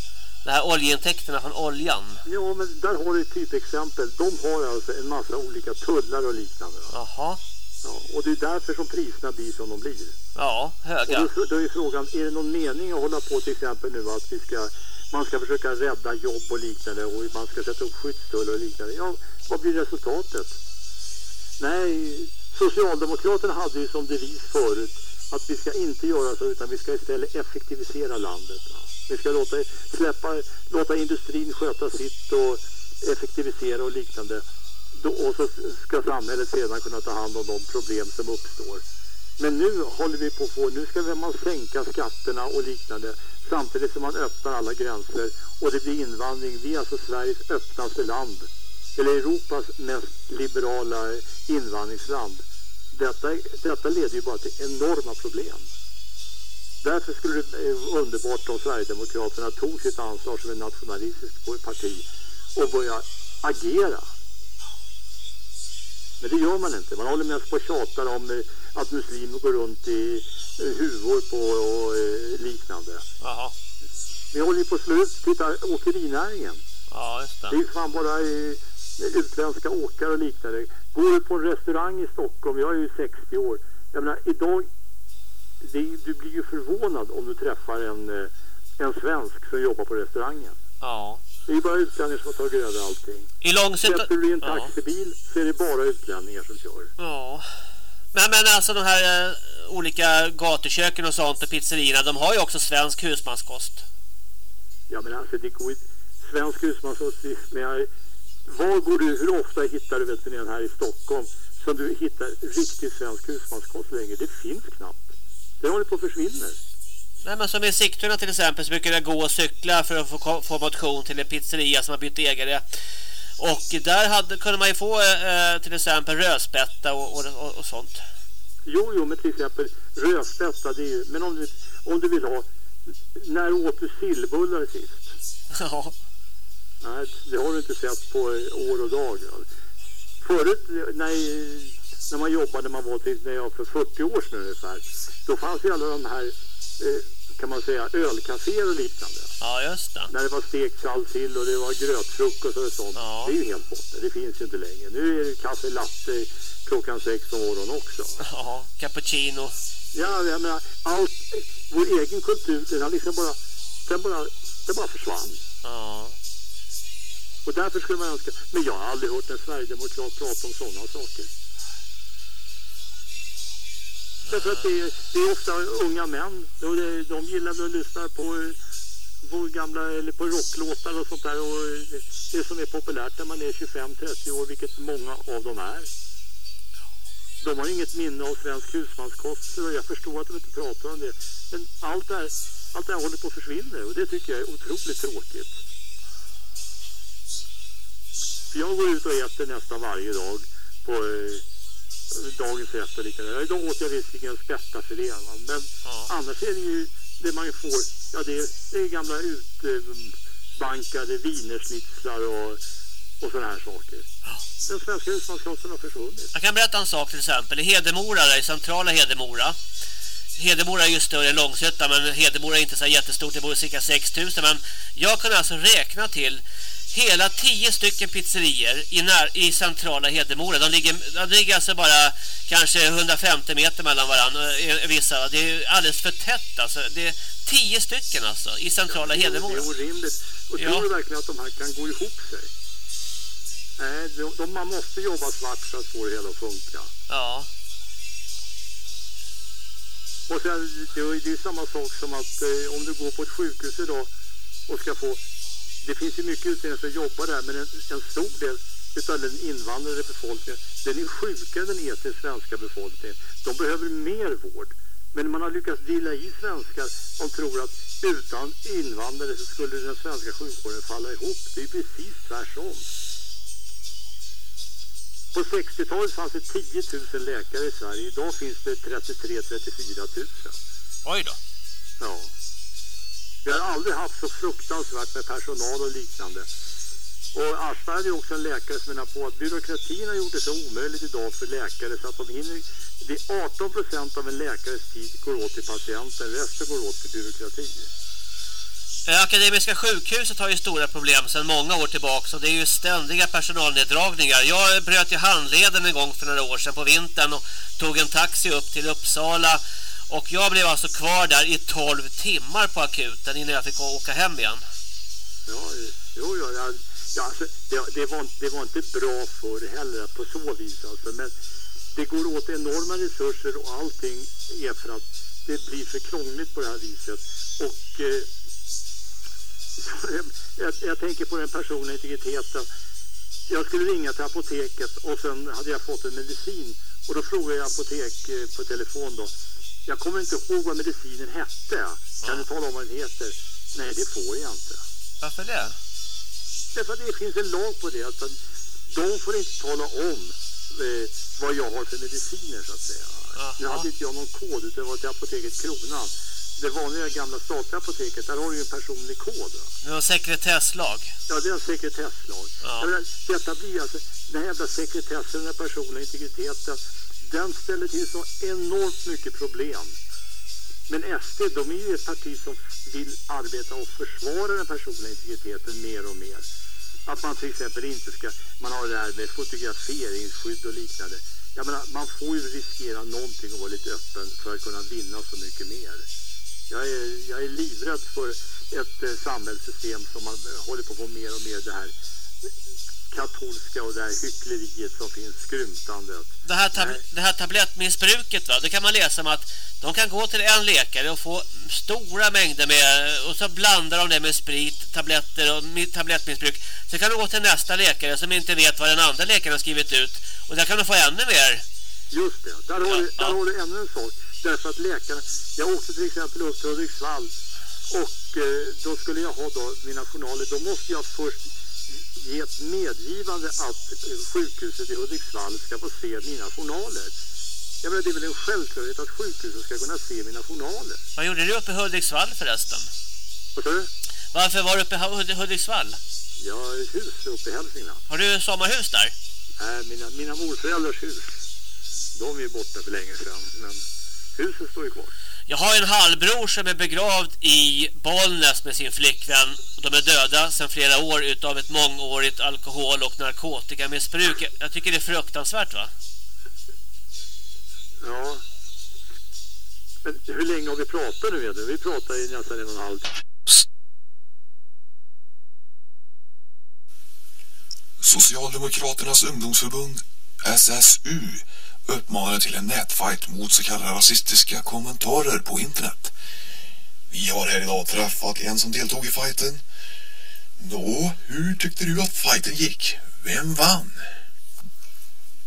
De här oljeintäkterna från oljan. Ja, men där har du ett typexempel. De har alltså en massa olika tullar och liknande. Jaha. Ja, och det är därför som priserna blir som de blir. Ja, Och höga. då, då är frågan, är det någon mening att hålla på till exempel nu att vi ska, man ska försöka rädda jobb och liknande och man ska sätta upp skyddstullar och liknande. Ja, vad blir resultatet? Nej, Socialdemokraterna hade ju som devis förut att vi ska inte göra så utan vi ska istället effektivisera landet. Vi ska låta, släppa, låta industrin sköta sitt och effektivisera och liknande. Då, och så ska samhället sedan kunna ta hand om de problem som uppstår. Men nu håller vi på att få, nu ska man sänka skatterna och liknande samtidigt som man öppnar alla gränser och det blir invandring. Vi är alltså Sveriges öppnaste land, eller Europas mest liberala invandringsland. Detta, detta leder ju bara till enorma problem. Därför skulle det vara eh, underbart om Sverigedemokraterna tog sitt ansvar som ett nationalistiskt parti och började agera. Men det gör man inte. Man håller mest på och tjatar om eh, att muslimer går runt i eh, huvor på och eh, liknande. Jaha. Vi håller ju på att slå ut, titta, åkerinäringen. Ja, just Det är det. ju fan bara utländska åkare och liknande. Går du på en restaurang i Stockholm, jag är ju 60 år. Jag menar, idag, det, du blir ju förvånad om du träffar en, en svensk som jobbar på restaurangen. Ja. Det är bara utlänningar som har tagit över allting. I långsiktigt... Sätter du i en Ja. taxibil så är det bara utlänningar som kör. Ja. Men, men alltså de här eh, olika gatuköken och sånt och pizzerierna, de har ju också svensk husmanskost. Ja men alltså det går. Svensk husmanskost, men var går du, hur ofta hittar du veterinären här i Stockholm som du hittar riktig svensk husmanskost längre? Det finns knappt. Det håller på att försvinna. Nej men som i Sigtuna till exempel så brukar jag gå och cykla för att få, få motion till en pizzeria som har bytt ägare. Och där hade, kunde man ju få eh, till exempel rödspätta och, och, och, och sånt. Jo, jo, men till exempel rödspätta, det är ju... Men om du, om du vill ha... När åt du sillbullar sist? Ja. Nej, det har du inte sett på år och dag. Förut, när, när man jobbade, man var till, när jag för 40 år sedan ungefär, då fanns ju alla de här, eh, kan man säga, ölcaféer och liknande. Ja, just det. När det var stekt salsill och det var grötfrukost och sånt. Ja. Det är ju helt borta, det finns ju inte längre. Nu är det kaffe latte klockan sex på morgonen också. Ja, cappuccino. Ja, jag menar, allt, vår egen kultur, den har liksom bara, den bara, den bara försvann. Ja. Och därför skulle man önska, men jag har aldrig hört en sverigedemokrat prata om sådana saker. Därför att det är, det är ofta unga män och det, de gillar väl att lyssna på, eh, på gamla, eller på rocklåtar och sånt där. Och eh, det som är populärt när man är 25-30 år, vilket många av dem är. De har inget minne av svensk husmanskost och jag förstår att de inte pratar om det. Men allt det här, allt det här håller på att försvinna och det tycker jag är otroligt tråkigt. För jag går ut och äter nästan varje dag på eh, dagens rätt och likadant. Idag åt jag visserligen spättafilé men Ja. annars är det ju det man får, ja det är, det är gamla utbankade wienerschnitzlar och, och sådana här saker. Den svenska husmanskosten har försvunnit. Jag kan berätta en sak till exempel. I Hedemora, där, i centrala Hedemora. Hedemora är ju större än Långshyttan men Hedemora är inte så jättestort, det bor cirka 6000 men jag kan alltså räkna till hela 10 stycken pizzerier i, när, i centrala Hedemora. De ligger, de ligger alltså bara kanske 150 meter mellan varandra, eh, vissa. Det är alldeles för tätt alltså. Det är 10 stycken alltså i centrala Det är- Hedemora. Det är orimligt. Och Ja. tror du verkligen att de här kan gå ihop sig? Nej, de, de, man måste jobba svart för att få det hela att funka. Ja. Och sen, det är det är samma sak som att eh, om du går på ett sjukhus idag och ska få... Det finns ju mycket utländska som jobbar där, men en, en stor del utav den invandrade befolkningen, den är sjukare än den etniskt svenska befolkningen. De behöver mer vård. Men man har lyckats dela i svenskar som tror att utan invandrare så skulle den svenska sjukvården falla ihop. Det är precis tvärtom. På 60-talet fanns det 10 000 läkare i Sverige. Idag finns det 33-34 000. Oj då. Ja. Vi har aldrig haft så fruktansvärt med personal och liknande. Och Aschberg hade ju också en läkare som menar på att byråkratin har gjort det så omöjligt idag för läkare så att de hinner... Det är 18 procent av en läkares tid går åt till patienten, resten går åt till byråkrati. Eh, Akademiska sjukhuset har ju stora problem sedan många år tillbaka och det är ju ständiga personalneddragningar. Jag bröt ju handleden en gång för några år sedan på vintern och tog en taxi upp till Uppsala och jag blev alltså kvar där i 12 timmar på akuten innan jag fick åka hem igen. Ja, jo, ja, ja, ja alltså, det, det, var, det var inte bra för heller på så vis alltså, men det går åt enorma resurser och allting är för att det blir för krångligt på det här viset. Och eh, jag, jag tänker på den personliga integriteten. Jag skulle ringa till apoteket och sen hade jag fått en medicin och då frågade jag apotek eh, på telefon då. Jag kommer inte ihåg vad medicinen hette. Kan du tala om vad den heter? Nej, det får jag inte. Varför det? Därför att det finns en lag på det. Att de får inte tala om eh, vad jag har för mediciner så att säga. Nu hade inte jag någon kod utan det var till apoteket Kronan. Det vanliga gamla statliga apoteket, där har du ju en personlig kod. Va? Det var sekretesslag. Ja, det är en sekretesslag. Ja. Detta blir alltså, den här jävla sekretessen, den personliga integriteten, den ställer till så enormt mycket problem. Men SD, de är ju ett parti som vill arbeta och försvara den personliga integriteten mer och mer. Att man till exempel inte ska, man har det här med fotograferingsskydd och liknande. Jag menar, man får ju riskera någonting och vara lite öppen för att kunna vinna så mycket mer. Jag är, jag är livrädd för ett eh, samhällssystem som man håller på att få mer och mer det här katolska och det här hyckleriet som finns, skrymtandet. Det här, tab det här tablettmissbruket va, det kan man läsa om att de kan gå till en läkare och få stora mängder med och så blandar de det med sprit, tabletter och mi- tablettmissbruk. Så kan de gå till nästa läkare som inte vet vad den andra läkaren har skrivit ut och där kan de få ännu mer. Just det, där har, Ja, du, där ja. har du ännu en sak. Därför att läkarna, jag åkte till exempel upp till Hudiksvall och eh, då skulle jag ha då mina journaler. Då måste jag först ge ett medgivande att sjukhuset i Hudiksvall ska få se mina journaler. Jag menar, det är väl en självklarhet att sjukhuset ska kunna se mina journaler. Vad gjorde du uppe i Hudiksvall förresten? Och så, Varför var du uppe i Hud- Hudiksvall? jag har ett hus uppe i Hälsingland. Har du sommarhus där? Nej, mina, mina morföräldrars hus. De är borta för länge sedan, men huset står ju kvar. Jag har en halvbror som är begravd i Bollnäs med sin flickvän. De är döda sedan flera år utav ett mångårigt alkohol- och narkotikamissbruk. Jag- Jag tycker det är fruktansvärt va? Ja. Men hur länge har vi pratat nu egentligen? Vi pratar i nästan en och en halv Socialdemokraternas ungdomsförbund, SSU, uppmanar till en nätfight mot så kallade rasistiska kommentarer på internet. Vi har här idag träffat en som deltog i fighten. Nå, hur tyckte du att fighten gick? Vem vann?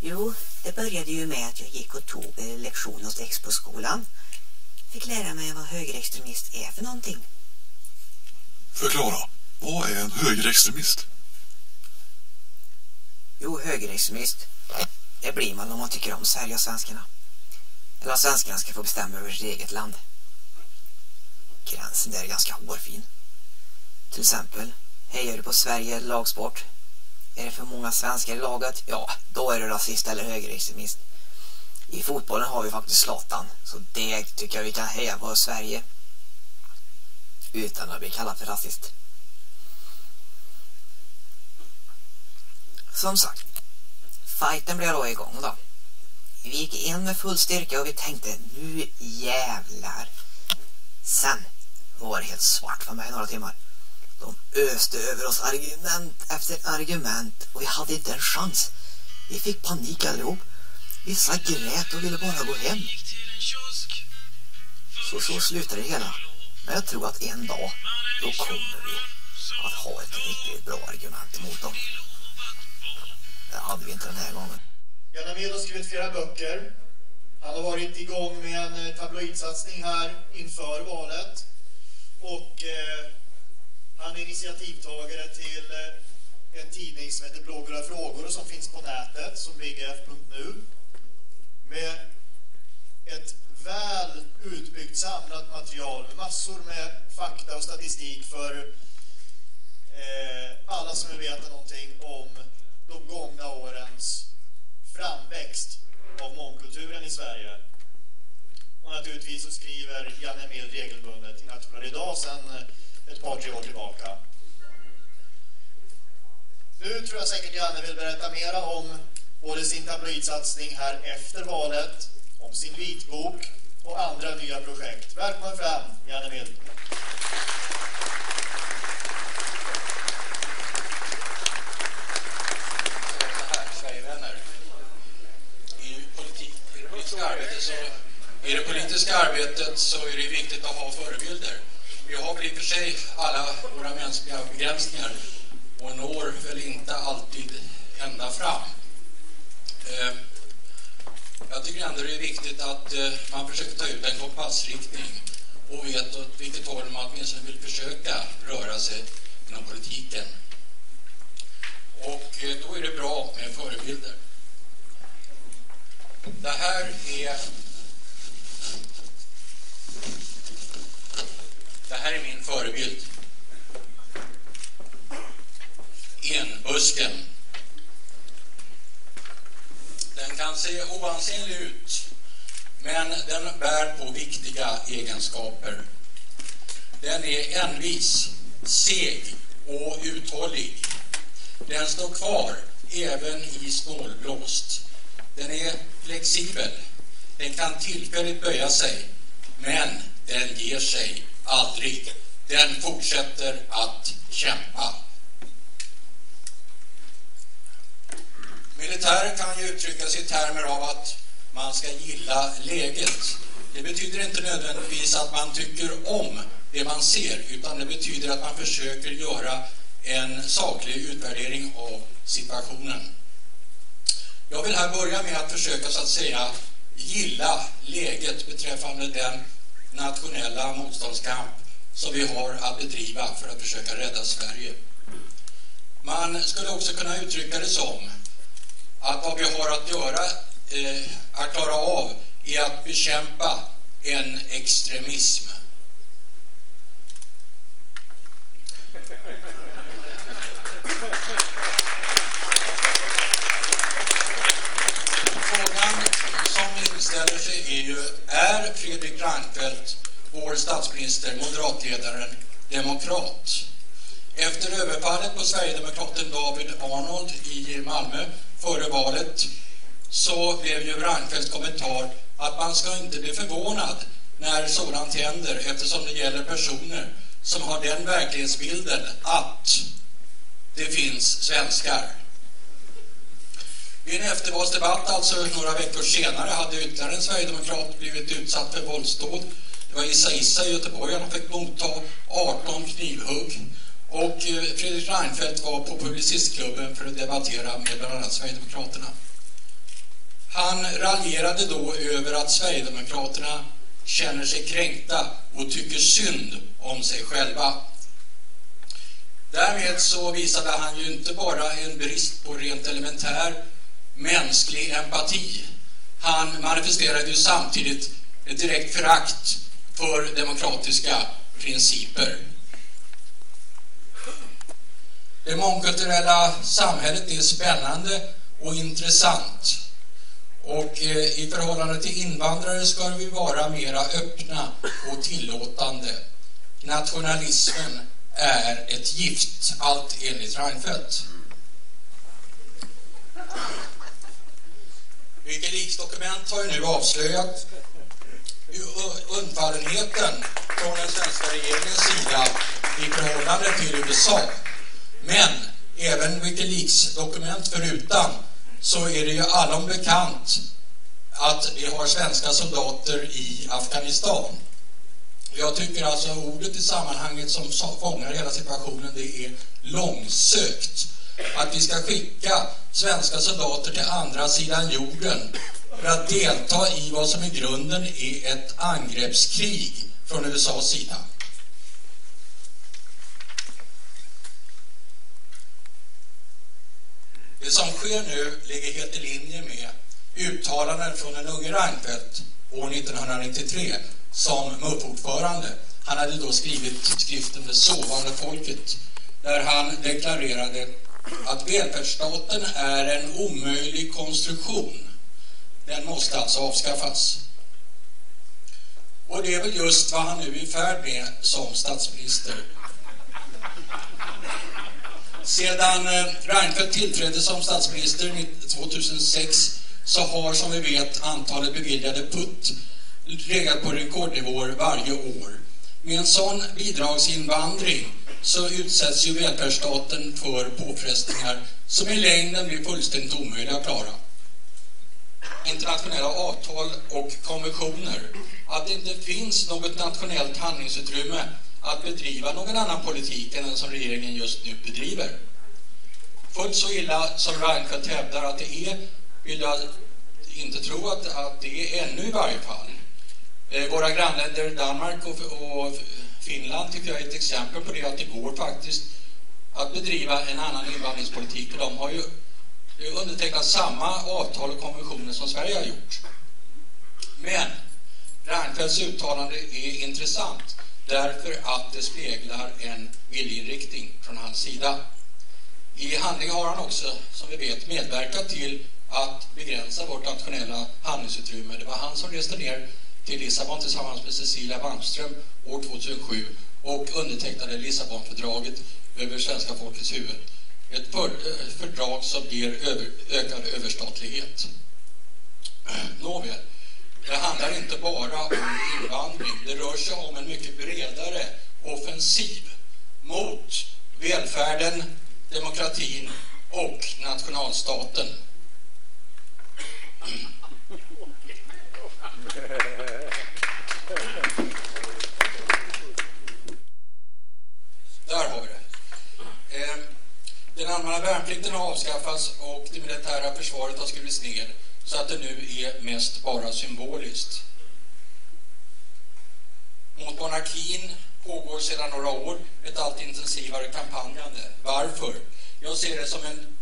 Jo, det började ju med att jag gick och tog eh, lektion hos Exposkolan. Fick lära mig vad högerextremist är för någonting. Förklara, vad är en högerextremist? Jo, högerextremist. Det blir man om man tycker om Sverige och svenskarna. Eller om svenskarna ska få bestämma över sitt eget land. Gränsen där är ganska hårfin. Till exempel, hejar du på Sverige lagsport? Är det för många svenskar i laget? Ja, då är du rasist eller högerextremist. I fotbollen har vi faktiskt Zlatan, så det tycker jag vi kan heja på Sverige. Utan att bli kallad för rasist. Som sagt, fighten blev då igång då. Vi gick in med full styrka och vi tänkte nu jävlar. Sen var det helt svart för mig några timmar. De öste över oss argument efter argument och vi hade inte en chans. Vi fick panik allihop. Vissa grät och ville bara gå hem. Så så slutade det hela. Men jag tror att en dag, då kommer vi att ha ett riktigt bra argument emot dem. Det hade vi inte den här gången. Jan Amed har skrivit flera böcker. Han har varit igång med en eh, tabloidsatsning här inför valet. Och eh, han är initiativtagare till eh, en tidning som heter Blågula frågor och som finns på nätet, som bgf.nu. Med ett väl utbyggt samlat material med massor med fakta och statistik för eh, alla som vill veta någonting om de gångna årens framväxt av mångkulturen i Sverige. Och naturligtvis så skriver Janne Mild regelbundet i Nationell idag sedan eh, ett par, tre år tillbaka. Nu tror jag säkert Janne vill berätta mera om både sin tabloidsatsning här efter valet, om sin vitbok och andra nya projekt. Välkommen fram, Janne Mild. så här, Sverigevänner. I, politik, I det politiska arbetet så i det politiska arbetet så är det viktigt att ha förebilder. Vi har väl i och för sig alla våra mänskliga begränsningar och når väl inte alltid ända fram. Eh, jag tycker ändå det är viktigt att eh, man försöker ta ut en kompassriktning och vet åt vilket håll man åtminstone vill försöka röra sig inom politiken. Och eh, då är det bra med förebilder. Det här är Det här är min förebild. Enbusken. Den kan se oansenlig ut, men den bär på viktiga egenskaper. Den är envis, seg och uthållig. Den står kvar även i snålblåst. Den är flexibel. Den kan tillfälligt böja sig, men den ger sig aldrig. Den fortsätter att kämpa. Militärer kan ju uttryckas i termer av att man ska gilla läget. Det betyder inte nödvändigtvis att man tycker om det man ser, utan det betyder att man försöker göra en saklig utvärdering av situationen. Jag vill här börja med att försöka så att säga gilla läget beträffande den nationella motståndskamp som vi har att bedriva för att försöka rädda Sverige. Man skulle också kunna uttrycka det som att vad vi har att göra, eh, att klara av, är att bekämpa en extremism. Frågan som inställer sig är ju, är Fredrik Reinfeldt, vår statsminister, moderatledaren, demokrat? Efter överfallet på Sverigedemokraten David Arnold i Malmö före valet så blev ju Reinfeldts kommentar att man ska inte bli förvånad när sådant händer eftersom det gäller personer som har den verklighetsbilden att det finns svenskar. Vid en eftervalsdebatt, alltså några veckor senare, hade ytterligare en Sverigedemokrat blivit utsatt för våldsdåd. Det var Issa Issa i Göteborg, han fick motta 18 knivhugg. Och eh, Fredrik Reinfeldt var på Publicistklubben för att debattera med bland annat Sverigedemokraterna. Han raljerade då över att Sverigedemokraterna känner sig kränkta och tycker synd om sig själva. Därmed så visade han ju inte bara en brist på rent elementär mänsklig empati. Han manifesterade ju samtidigt ett direkt förakt för demokratiska principer. Det mångkulturella samhället är spännande och intressant. Och eh, i förhållande till invandrare ska vi vara mera öppna och tillåtande. Nationalismen är ett gift, allt enligt Reinfeldt. Wikileaks-dokument har ju nu avslöjat undfallenheten från den svenska regeringens sida i förhållande till USA. Men även Wikileaks-dokument förutan så är det ju allom bekant att vi har svenska soldater i Afghanistan. Jag tycker alltså ordet i sammanhanget som fångar hela situationen det är långsökt. Att vi ska skicka svenska soldater till andra sidan jorden för att delta i vad som i grunden är ett angreppskrig från USAs sida. Det som sker nu ligger helt i linje med uttalanden från den unge Reinfeldt år 1993 som MUF-ordförande. Han hade då skrivit skriften Det sovande folket där han deklarerade att välfärdsstaten är en omöjlig konstruktion. Den måste alltså avskaffas. Och det är väl just vad han nu är i färd med som statsminister. Sedan eh, Reinfeldt tillträdde som statsminister 2006 så har som vi vet antalet beviljade putt legat på rekordnivåer varje år. Med en sån bidragsinvandring så utsätts ju välfärdsstaten för påfrestningar som i längden blir fullständigt omöjliga att klara. Internationella avtal och konventioner, att det inte finns något nationellt handlingsutrymme att bedriva någon annan politik än den som regeringen just nu bedriver. Fullt så illa som Reinfeldt hävdar att det är, vill jag inte tro att, att det är ännu i varje fall. Eh, våra grannländer Danmark och, och Finland tycker jag är ett exempel på det att det går faktiskt att bedriva en annan invandringspolitik För de har ju undertecknat samma avtal och konventioner som Sverige har gjort. Men Reinfeldts uttalande är intressant därför att det speglar en viljeinriktning från hans sida. I handling har han också, som vi vet, medverkat till att begränsa vårt nationella handlingsutrymme. Det var han som reste ner till Lissabon tillsammans med Cecilia Malmström år 2007 och undertecknade Lissabonfördraget över svenska folkets huvud. Ett för, eh, fördrag som ger över, ökad överstatlighet. Nåväl, det handlar inte bara om invandring. Det rör sig om en mycket bredare offensiv mot välfärden, demokratin och nationalstaten. Där har vi det. Eh, den allmänna värnplikten har avskaffats och det militära försvaret har skurits ner så att det nu är mest bara symboliskt. Mot monarkin pågår sedan några år ett allt intensivare kampanjande. Varför? Jag ser det som en,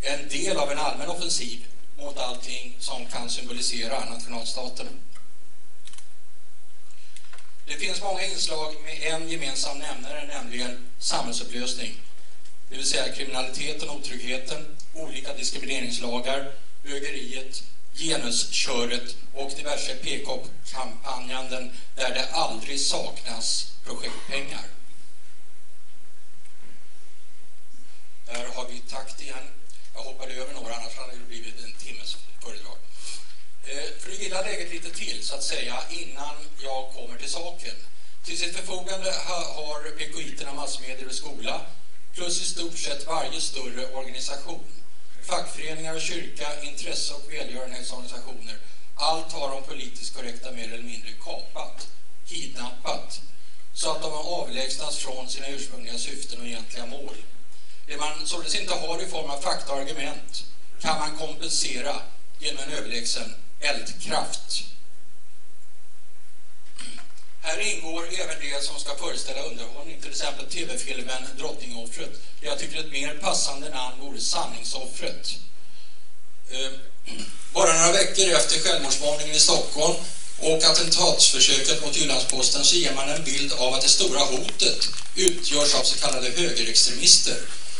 en del av en allmän offensiv mot allting som kan symbolisera nationalstaten. Det finns många inslag med en gemensam nämnare, nämligen samhällsupplösning. Det vill säga kriminaliteten, otryggheten, olika diskrimineringslagar, bögeriet, genusköret och diverse PK-kampanjanden där det aldrig saknas projektpengar. Där har vi takt igen. Jag hoppade över några, annars hade det blivit en timmes föredrag. Eh, för att gilla läget lite till, så att säga, innan jag kommer till saken. Till sitt förfogande har PKI-terna massmedier och skola, plus i stort sett varje större organisation. Fackföreningar och kyrka, intresse- och välgörenhetsorganisationer. Allt har de politiskt korrekta mer eller mindre kapat. kidnappat så att de har avlägsnats från sina ursprungliga syften och egentliga mål. Det man således inte har i form av fakta och argument kan man kompensera genom en överlägsen eldkraft. Här ingår även det som ska föreställa underhållning, till exempel tv-filmen Drottningoffret. Jag tycker ett mer passande namn vore Sanningsoffret. Eh, bara några veckor efter självmordsbombningen i Stockholm och attentatsförsöket mot Jyllandsposten så ger man en bild av att det stora hotet utgörs av så kallade högerextremister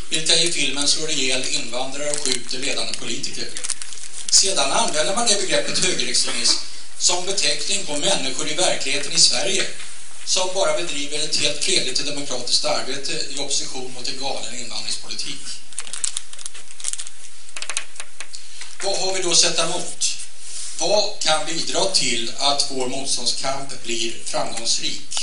vilka i filmen slår ihjäl invandrare och skjuter ledande politiker. Sedan använder man det begreppet högerextremism som beteckning på människor i verkligheten i Sverige som bara bedriver ett helt fredligt och demokratiskt arbete i opposition mot en galen invandringspolitik. Vad har vi då att sätta emot? Vad kan bidra till att vår motståndskamp blir framgångsrik?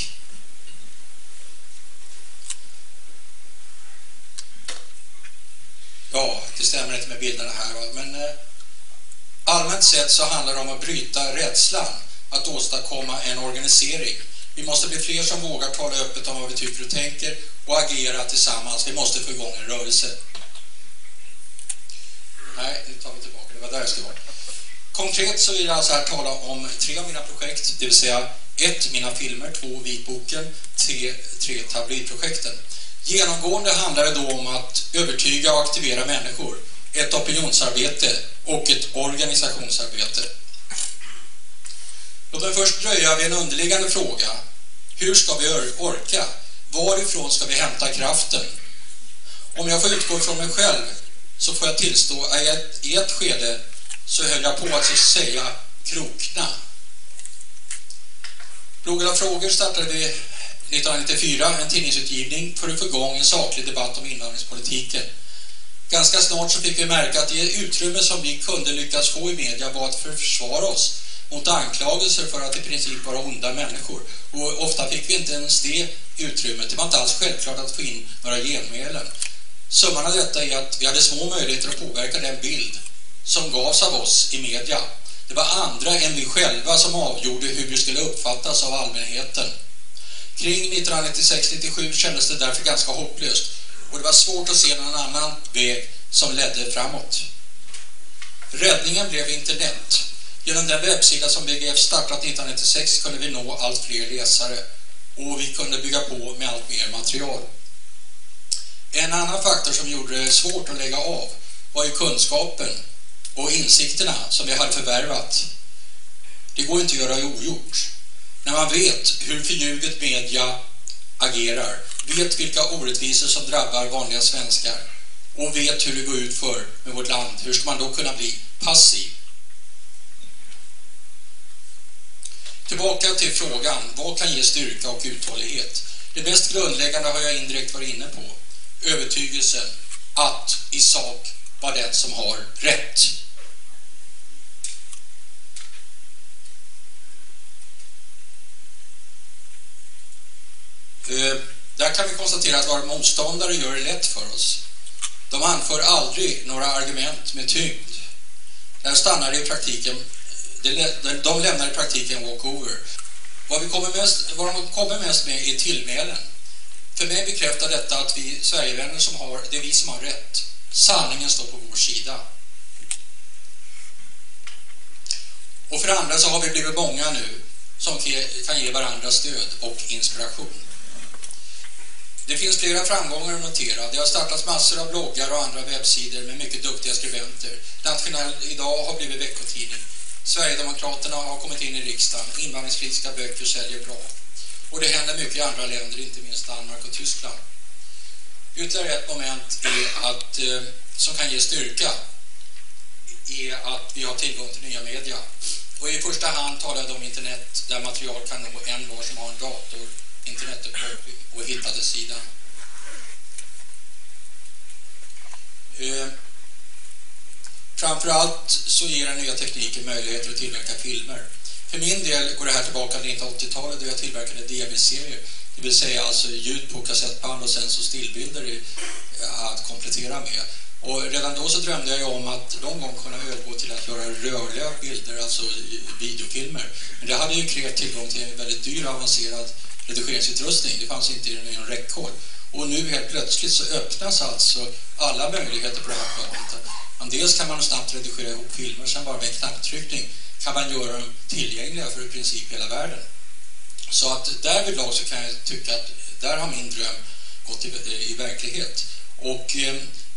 Ja, det stämmer inte med bilderna här. Men eh, allmänt sett så handlar det om att bryta rädslan, att åstadkomma en organisering. Vi måste bli fler som vågar tala öppet om vad vi tycker och tänker och agera tillsammans. Vi måste få igång en rörelse. Nej, nu tar vi tillbaka. Det var där jag skulle vara. Konkret så vill jag alltså här tala om tre av mina projekt, det vill säga ett, mina filmer, två, vitboken, tre, tre tabloidprojekten. Genomgående handlar det då om att övertyga och aktivera människor, ett opinionsarbete och ett organisationsarbete. Låt mig först dröja vid en underliggande fråga. Hur ska vi orka? Varifrån ska vi hämta kraften? Om jag får utgå från mig själv så får jag tillstå att i ett skede så höll jag på att så säga krokna. Några frågor startade vi 1994 en tidningsutgivning för att få igång en saklig debatt om invandringspolitiken. Ganska snart så fick vi märka att det utrymme som vi kunde lyckas få i media var att försvara oss mot anklagelser för att i princip vara onda människor. Och ofta fick vi inte ens det utrymmet. Det var inte alls självklart att få in några genmälen. Summan av detta är att vi hade små möjligheter att påverka den bild som gavs av oss i media. Det var andra än vi själva som avgjorde hur vi skulle uppfattas av allmänheten. Kring 1996-97 kändes det därför ganska hopplöst och det var svårt att se någon annan väg som ledde framåt. Räddningen blev internet. Genom den webbsida som BGF startat 1996 kunde vi nå allt fler läsare och vi kunde bygga på med allt mer material. En annan faktor som gjorde det svårt att lägga av var ju kunskapen och insikterna som vi hade förvärvat. Det går inte att göra ogjort. När man vet hur förljuget media agerar, vet vilka orättvisor som drabbar vanliga svenskar och vet hur det går ut för med vårt land, hur ska man då kunna bli passiv? Tillbaka till frågan, vad kan ge styrka och uthållighet? Det mest grundläggande har jag indirekt varit inne på. Övertygelsen att i sak vara den som har rätt. Eh, Eh, där kan vi konstatera att våra motståndare gör det lätt för oss. De anför aldrig några argument med tyngd. Där stannar i praktiken, de lämnar i praktiken walkover. Vad, vi kommer mest, vad de kommer mest med är tillmälen. För mig bekräftar detta att vi Sverigevänner som har, det är vi som har rätt. Sanningen står på vår sida. Och för andra så har vi blivit många nu som kan ge varandra stöd och inspiration. Det finns flera framgångar att notera. Det har startats massor av bloggar och andra webbsidor med mycket duktiga skribenter. Nationell idag har blivit veckotidning. Sverigedemokraterna har kommit in i riksdagen. Invandringskritiska böcker säljer bra. Och det händer mycket i andra länder, inte minst Danmark och Tyskland. Ytterligare ett moment är att, eh, som kan ge styrka är att vi har tillgång till nya media. Och i första hand talar jag om internet där material kan nå en var som har en dator, internetuppkoppling och hittade sidan. Eh, framförallt så ger den nya tekniken möjligheter att tillverka filmer. För min del går det här tillbaka till 1980-talet då jag tillverkade DV-serier. Det vill säga alltså ljud på kassettband och sen så stillbilder eh, att komplettera med. Och redan då så drömde jag om att någon gång kunna övergå till att göra rörliga bilder, alltså videofilmer. Men det hade ju krävt tillgång till en väldigt dyr avancerad redigeringsutrustning. Det fanns inte inom räckhåll. Och nu helt plötsligt så öppnas alltså alla möjligheter på det här planet. Dels kan man snabbt redigera ihop filmer, sen bara med en knapptryckning kan man göra dem tillgängliga för i princip hela världen. Så att därvidlag så kan jag tycka att där har min dröm gått i, eh, i verklighet. Och eh,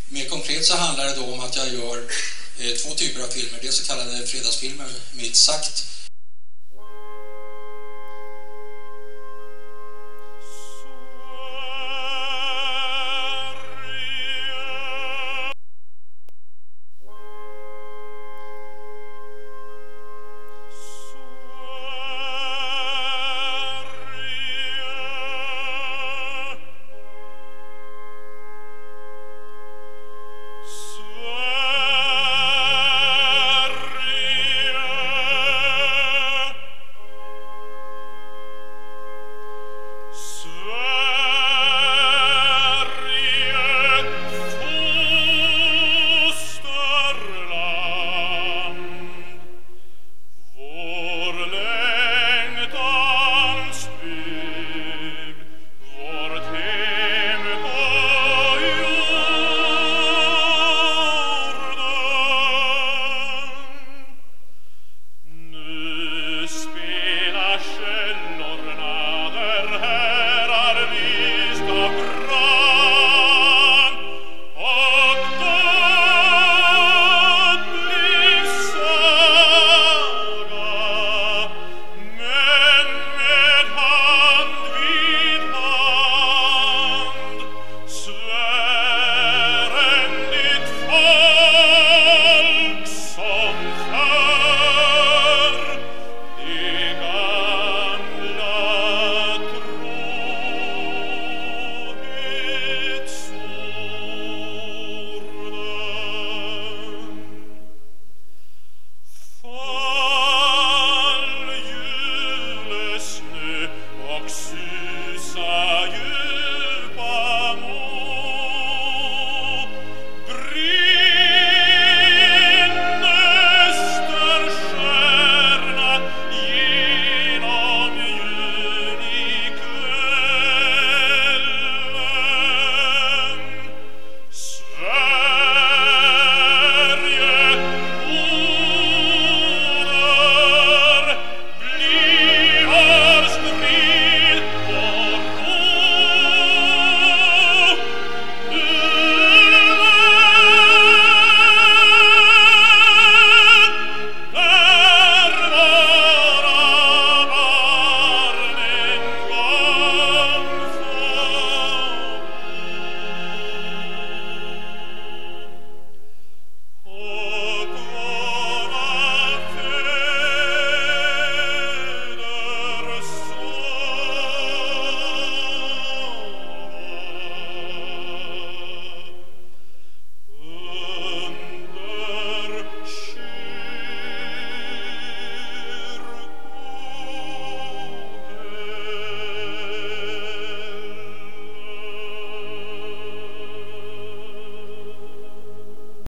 mer konkret så handlar det då om att jag gör eh, två typer av filmer. Dels så kallade fredagsfilmer, mitt sagt,